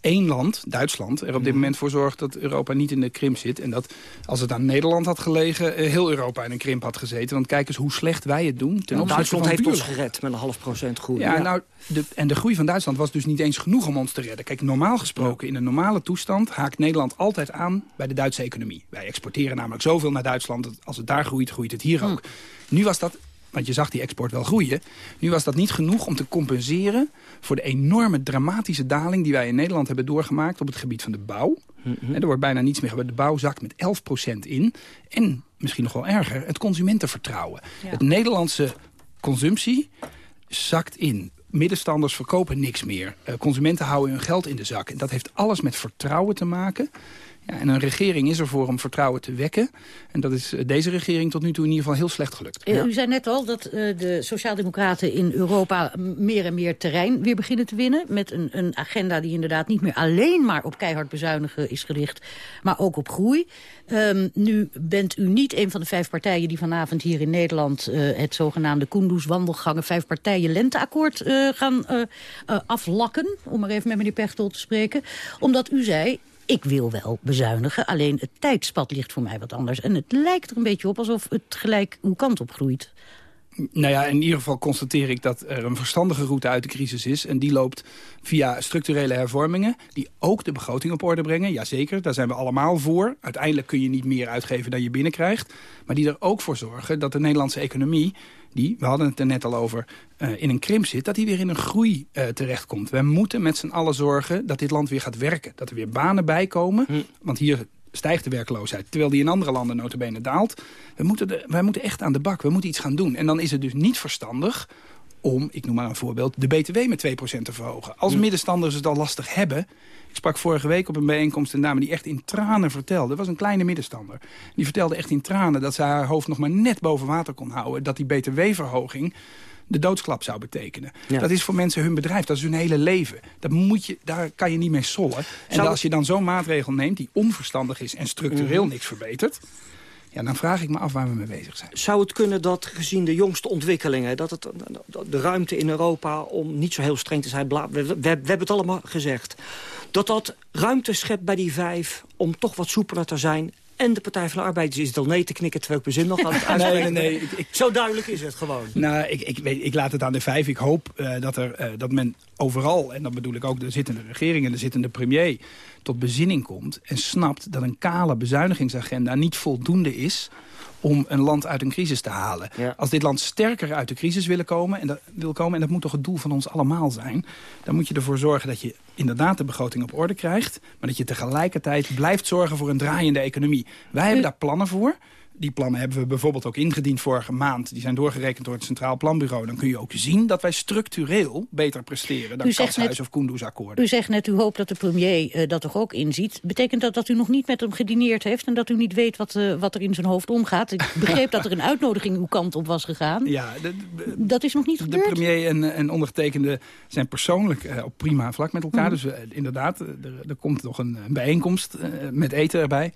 één land, Duitsland, er op dit moment voor zorgt dat Europa niet in de krimp zit. En dat als het aan Nederland had gelegen, eh, heel Europa in een krimp had gezeten. Want kijk eens hoe slecht wij het doen ten opzichte Duitsland van heeft ons gered met een half procent groei. Ja, nou, de, en de groei van Duitsland was dus niet eens genoeg om ons te redden. Kijk, normaal gesproken, in een normale toestand... haakt Nederland altijd aan bij de Duitse economie. Wij exporteren namelijk zoveel naar Duitsland... dat als het daar groeit, groeit het hier ook. Nu was dat, want je zag die export wel groeien... nu was dat niet genoeg om te compenseren... voor de enorme dramatische daling die wij in Nederland hebben doorgemaakt... op het gebied van de bouw. En er wordt bijna niets meer gebeurd. De bouw zakt met 11% in. En, misschien nog wel erger, het consumentenvertrouwen. Ja. Het Nederlandse consumptie zakt in. Middenstanders verkopen niks meer. Eh, consumenten houden hun geld in de zak. En dat heeft alles met vertrouwen te maken. Ja, en een regering is ervoor om vertrouwen te wekken. En dat is eh, deze regering tot nu toe in ieder geval heel slecht gelukt. Eh, U zei net al dat eh, de Sociaaldemocraten in Europa meer en meer terrein weer beginnen te winnen. Met een, een agenda die inderdaad niet meer alleen maar op keihard bezuinigen is gericht. Maar ook op groei. Ehm, nu bent u niet een van de vijf partijen die vanavond hier in Nederland... het zogenaamde Kunduz wandelgangen vijf partijen lenteakkoord gaan aflakken. Om maar even met meneer Pechtold te spreken. Omdat u zei... Ik wil wel bezuinigen, alleen het tijdspad ligt voor mij wat anders. En het lijkt er een beetje op alsof het gelijk uw kant op groeit. Nou ja, in ieder geval constateer ik dat er een verstandige route uit de crisis is. En die loopt via structurele hervormingen die ook de begroting op orde brengen. Jazeker, daar zijn we allemaal voor. Uiteindelijk kun je niet meer uitgeven dan je binnenkrijgt. Maar die er ook voor zorgen dat de Nederlandse economie die, we hadden het er net al over, eh, in een krimp zit... dat die weer in een groei eh, terechtkomt. We moeten met z'n allen zorgen dat dit land weer gaat werken. Dat er weer banen bij komen. Want hier stijgt de werkloosheid, terwijl die in andere landen notabene daalt. We moeten, de, wij moeten echt aan de bak, we moeten iets gaan doen. En dan is het dus niet verstandig om, ik noem maar een voorbeeld, de BTW met 2% te verhogen. Als middenstanders het al lastig hebben... Ik sprak vorige week op een bijeenkomst een dame die echt in tranen vertelde. Dat was een kleine middenstander. Die vertelde echt in tranen dat ze haar hoofd nog maar net boven water kon houden. Dat die btw-verhoging de doodsklap zou betekenen. Ja. Dat is voor mensen hun bedrijf, dat is hun hele leven. Dat moet je, daar kan je niet mee sollen. En Zou- als je dan zo'n maatregel neemt die onverstandig is en structureel Mhm. niks verbetert... Ja, dan vraag ik me af waar we mee bezig zijn. Zou het kunnen dat gezien de jongste ontwikkelingen... dat het, de ruimte in Europa om niet zo heel streng te zijn... we, we hebben het allemaal gezegd... dat dat ruimte schept bij die vijf om toch wat soepeler te zijn... en de Partij van de Arbeid is al nee te knikken... terwijl ik mijn zin nog aan [laughs] het Nee, uitspreken nee, ik- Zo duidelijk is het gewoon. Nou, ik, ik, weet, ik laat het aan de vijf. Ik hoop eh, dat, er, eh, dat men overal, en dan bedoel ik ook de zittende regering en de zittende premier, tot bezinning komt en snapt dat een kale bezuinigingsagenda niet voldoende is om een land uit een crisis te halen. Als dit land sterker uit de crisis willen komen, en dat, wil komen... en dat moet toch het doel van ons allemaal zijn... dan moet je ervoor zorgen dat je inderdaad de begroting op orde krijgt... maar dat je tegelijkertijd blijft zorgen voor een draaiende economie. Wij hebben daar plannen voor... Die plannen hebben we bijvoorbeeld ook ingediend vorige maand. Die zijn doorgerekend door het Centraal Planbureau. Dan kun je ook zien dat wij structureel beter presteren... dan Katshuis of Kunduz-akkoorden. U zegt net, u hoopt dat de premier eh, dat toch ook inziet. Betekent dat dat u nog niet met hem gedineerd heeft... en dat u niet weet wat, eh, wat er in zijn hoofd omgaat? Ik [laughs] begreep dat er een uitnodiging uw kant op was gegaan. Ja, de, dat is nog niet De gebeurd? premier en, en ondergetekende zijn persoonlijk eh, op prima vlak met elkaar. Mhm. Dus inderdaad, er, er komt nog een, een bijeenkomst met eten erbij.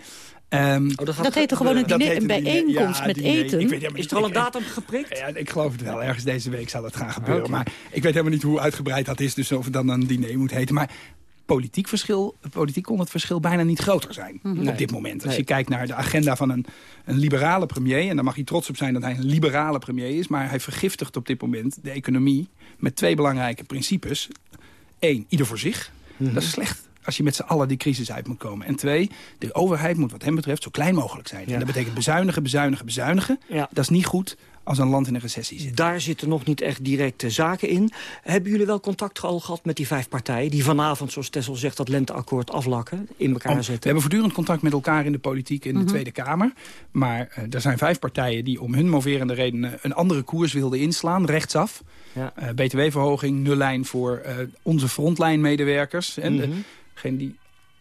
Ehm, Dat heet toch gewoon een diner, een bijeenkomst Ja, met diner. eten? Ik weet Is er al een datum geprikt? Ja, ik geloof het wel. Ergens deze week zal dat gaan gebeuren. Maar ik weet helemaal niet hoe uitgebreid dat is. Dus of het dan een diner moet heten. Maar politiek, verschil, politiek kon het verschil bijna niet groter zijn Mhm. op Nee. dit moment. Als Nee. je kijkt naar de agenda van een, een liberale premier... en daar mag hij trots op zijn dat hij een liberale premier is... maar hij vergiftigt op dit moment de economie met twee belangrijke principes. Eén, ieder voor zich. Mhm. Dat is slecht als je met z'n allen die crisis uit moet komen. En twee, de overheid moet wat hem betreft zo klein mogelijk zijn. En dat betekent bezuinigen, bezuinigen, bezuinigen. Dat is niet goed als een land in een recessie zit. Daar zitten nog niet echt directe zaken in. Hebben jullie wel contact al gehad met die vijf partijen... die vanavond, zoals Tessel zegt, dat lenteakkoord aflakken, in elkaar Oh, zetten? We hebben voortdord contact met elkaar in de politiek in de Mhm. Tweede Kamer. Maar eh, er zijn vijf partijen die om hun moverende redenen... een andere koers wilden inslaan, rechtsaf. Ja. Eh, BTW-verhoging, nullijn voor eh, onze frontlijnmedewerkers. En Mhm. Degene die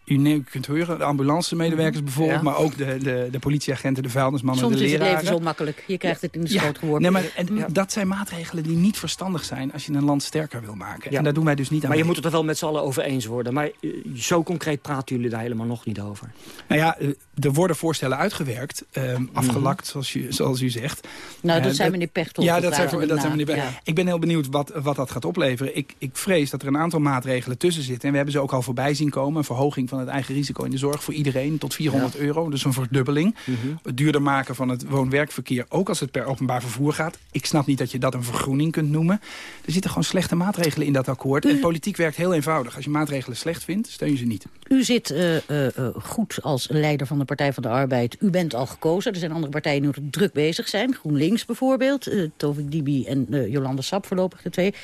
u kunt horen, de ambulancemedewerkers bijvoorbeeld... Mhm. Ja. maar ook de, de, de politieagenten, de vuilnismannen, Soms de is het leraren. leven zo makkelijk. Je krijgt het in de schoot geworpen. Nee, maar, en Dat zijn maatregelen die niet verstandig zijn... als je een land sterker wil maken. En daar doen wij dus niet aan Maar je moet het er wel met z'n allen over eens worden. Maar eh, zo concreet praten jullie daar helemaal nog niet over. Nou ja, eh, er worden voorstellen uitgewerkt, Mhm. ehm, afgelakt, zoals, je, zoals u zegt. Nou, dat Eh, zijn meneer Pechtold Ja, dat zijn, dat zijn meneer na, Pechtold. ja. Ik ben heel benieuwd wat, wat dat gaat opleveren. Ik, ik vrees dat er een aantal maatregelen tussen zitten. En we hebben ze ook al voorbij zien komen. Een verhoging van het eigen risico in de zorg voor iedereen tot 400 euro. Dus een verdubbeling. Het duurder maken van het woon-werkverkeer, ook als het per openbaar vervoer gaat. Ik snap niet dat je dat een vergroening kunt noemen. Er zitten gewoon slechte maatregelen in dat akkoord. En politiek werkt heel eenvoudig. Als je maatregelen slecht vindt, steun je ze niet. U zit eh, eh, eh, goed als leider van de Partij van de Arbeid. U bent al gekozen. Er zijn andere partijen die nog druk bezig zijn. GroenLinks bijvoorbeeld. eh Tovik Dibi en eh, Jolanda Sap voorlopig de twee.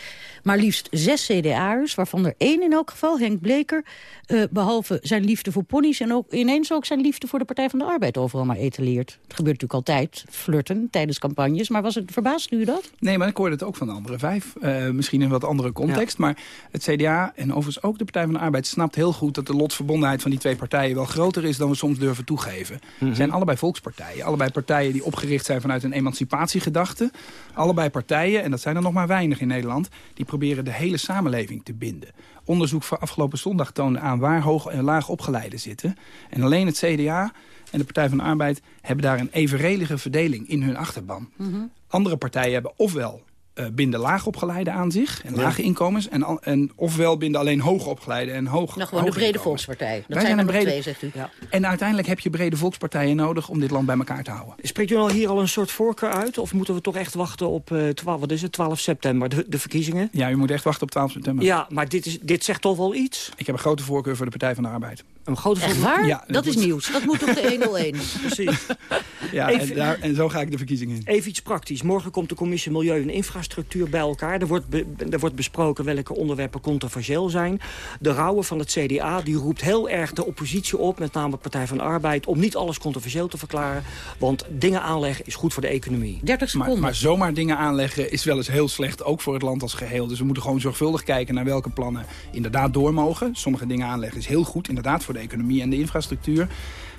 Maar liefst zes CDA'ers, waarvan er één in elk geval, Henk Bleker... eh, behalve zijn liefde voor ponies en ook ineens ook zijn liefde voor de Partij van de Arbeid overal maar etaleert. Het gebeurt natuurlijk altijd, flirten tijdens campagnes. Maar was het, verbaasde u dat? Nee, maar ik hoorde het ook van de andere vijf. Eh, misschien in een wat andere context. Maar het CDA en overigens ook de Partij van de Arbeid... snapt heel goed dat de lotverbondenheid van die twee partijen... wel groter is dan we soms durven toegeven. Het zijn allebei volkspartijen. Allebei partijen die opgericht zijn vanuit een emancipatiegedachte. Allebei partijen, en dat zijn er nog maar weinig in Nederland... die proberen de hele samenleving te binden. Onderzoek van afgelopen zondag toonde aan waar hoog en laag opgeleiden zitten. En alleen het CDA en de Partij van de Arbeid... hebben daar een evenredige verdeling in hun achterban. Andere partijen hebben ofwel eh, binden laagopgeleiden aan zich en Ja. lage inkomens... En, al- en ofwel binden alleen hoogopgeleide en hoog Nou, gewoon de brede inkomens. volkspartij. Dat Wij zijn er een nog brede- twee, zegt u. En uiteindelijk heb je brede volkspartijen nodig om dit land bij elkaar te houden. Spreekt u al hier al een soort voorkeur uit? Of moeten we toch echt wachten op eh 12, wat is het, 12 september, de, de verkiezingen? Ja, u moet echt wachten op 12 september. Ja, maar dit, is, dit zegt toch wel iets? Ik heb een grote voorkeur voor de Partij van de Arbeid. Een grote Echt waar? Ja, dat is nieuws. Dat moet op de [laughs] 101. Precies. Ja, Even- en, daar, en zo ga ik de verkiezingen in. Even iets praktisch. Morgen komt de commissie Milieu en Infrastructuur bij elkaar. Er wordt, be- er wordt besproken welke onderwerpen controversieel zijn. De Rauwe van het CDA die roept heel erg de oppositie op... met name Partij van de Arbeid... om niet alles controversieel te verklaren. Want dingen aanleggen is goed voor de economie. 30 Maar, maar zomaar dingen aanleggen is wel eens heel slecht, ook voor het land als geheel. Dus we moeten gewoon zorgvuldig kijken naar welke plannen inderdaad door mogen. Sommige dingen aanleggen is heel goed, inderdaad, voor de economie en de infrastructuur.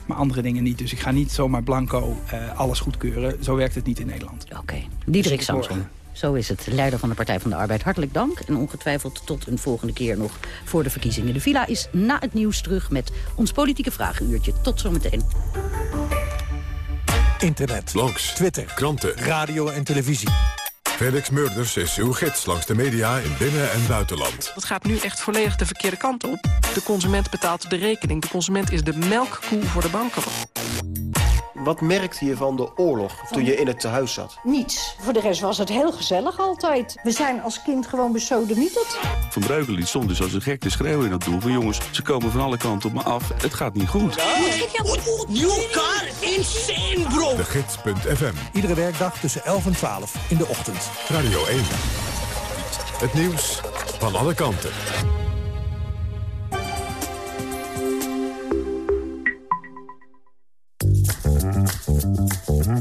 Maar andere dingen niet. Dus ik ga niet zomaar blanco eh, alles goedkeuren. Zo werkt het niet in Nederland. Oké. Diederik Samson. Zo is het, leider van de Partij van de Arbeid. Hartelijk dank en ongetwijfeld tot een volgende keer nog voor de verkiezingen. De Villa is na het nieuws terug met ons politieke vragenuurtje. Tot zometeen. Internet, blogs, Twitter, kranten, radio en televisie. Felix Murders is uw gids langs de media in binnen- en buitenland. Dat gaat nu echt volledig de verkeerde kant op. De consument betaalt de rekening. De consument is de melkkoe voor de banken. Wat merkte je van de oorlog toen je in het tehuis zat? Niets. Voor de rest was het heel gezellig altijd. We zijn als kind gewoon besodemieterd. Van Breukelen die stond dus als een gek te schreeuwen in dat doel. Van jongens, ze komen van alle kanten op me af. Het gaat niet goed. New car, insane bro. De Gids.fm, Iedere werkdag tussen 11 en 12 in de ochtend. Radio 1. Het nieuws van alle kanten.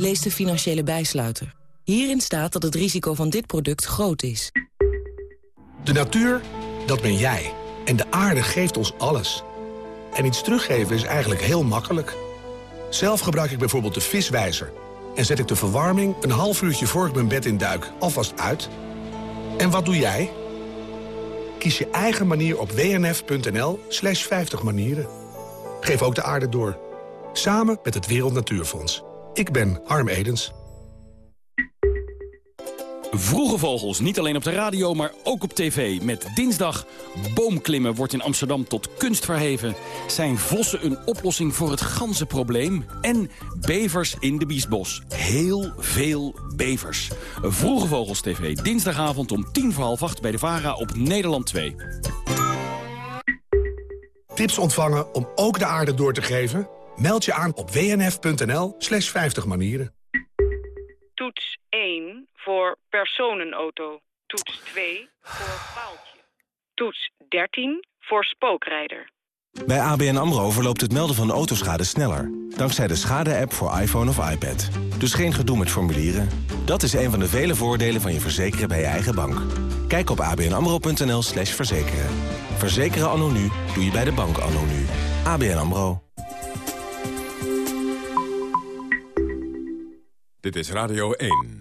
Lees de financiële bijsluiter. Hierin staat dat het risico van dit product groot is. De natuur, dat ben jij. En de aarde geeft ons alles. En iets teruggeven is eigenlijk heel makkelijk. Zelf gebruik ik bijvoorbeeld de viswijzer. En zet ik de verwarming een half uurtje voor ik mijn bed in duik alvast uit. En wat doe jij? Kies je eigen manier op wnf.nl slash 50 manieren. Geef ook de aarde door. Samen met het Wereld Natuurfonds. Ik ben Harm Edens. Vroege Vogels, niet alleen op de radio, maar ook op tv. Met dinsdag Boomklimmen wordt in Amsterdam tot kunst verheven. Zijn vossen een oplossing voor het ganzenprobleem? En bevers in de Biesbos. Heel veel bevers. Vroege Vogels TV, dinsdagavond om tien voor half acht bij de VARA op Nederland 2. Tips ontvangen om ook de aarde door te geven? Meld je aan op wnf.nl slash 50 manieren. Toets 1 voor personenauto. Toets 2 voor paaltje. Toets 13 voor spookrijder. Bij ABN AMRO verloopt het melden van autoschade sneller. Dankzij de schade-app voor iPhone of iPad. Dus geen gedoe met formulieren. Dat is een van de vele voordelen van je verzekeren bij je eigen bank. Kijk op abnamro.nl slash verzekeren. Verzekeren anno nu doe je bij de bank anno nu. ABN AMRO. Dit is Radio 1.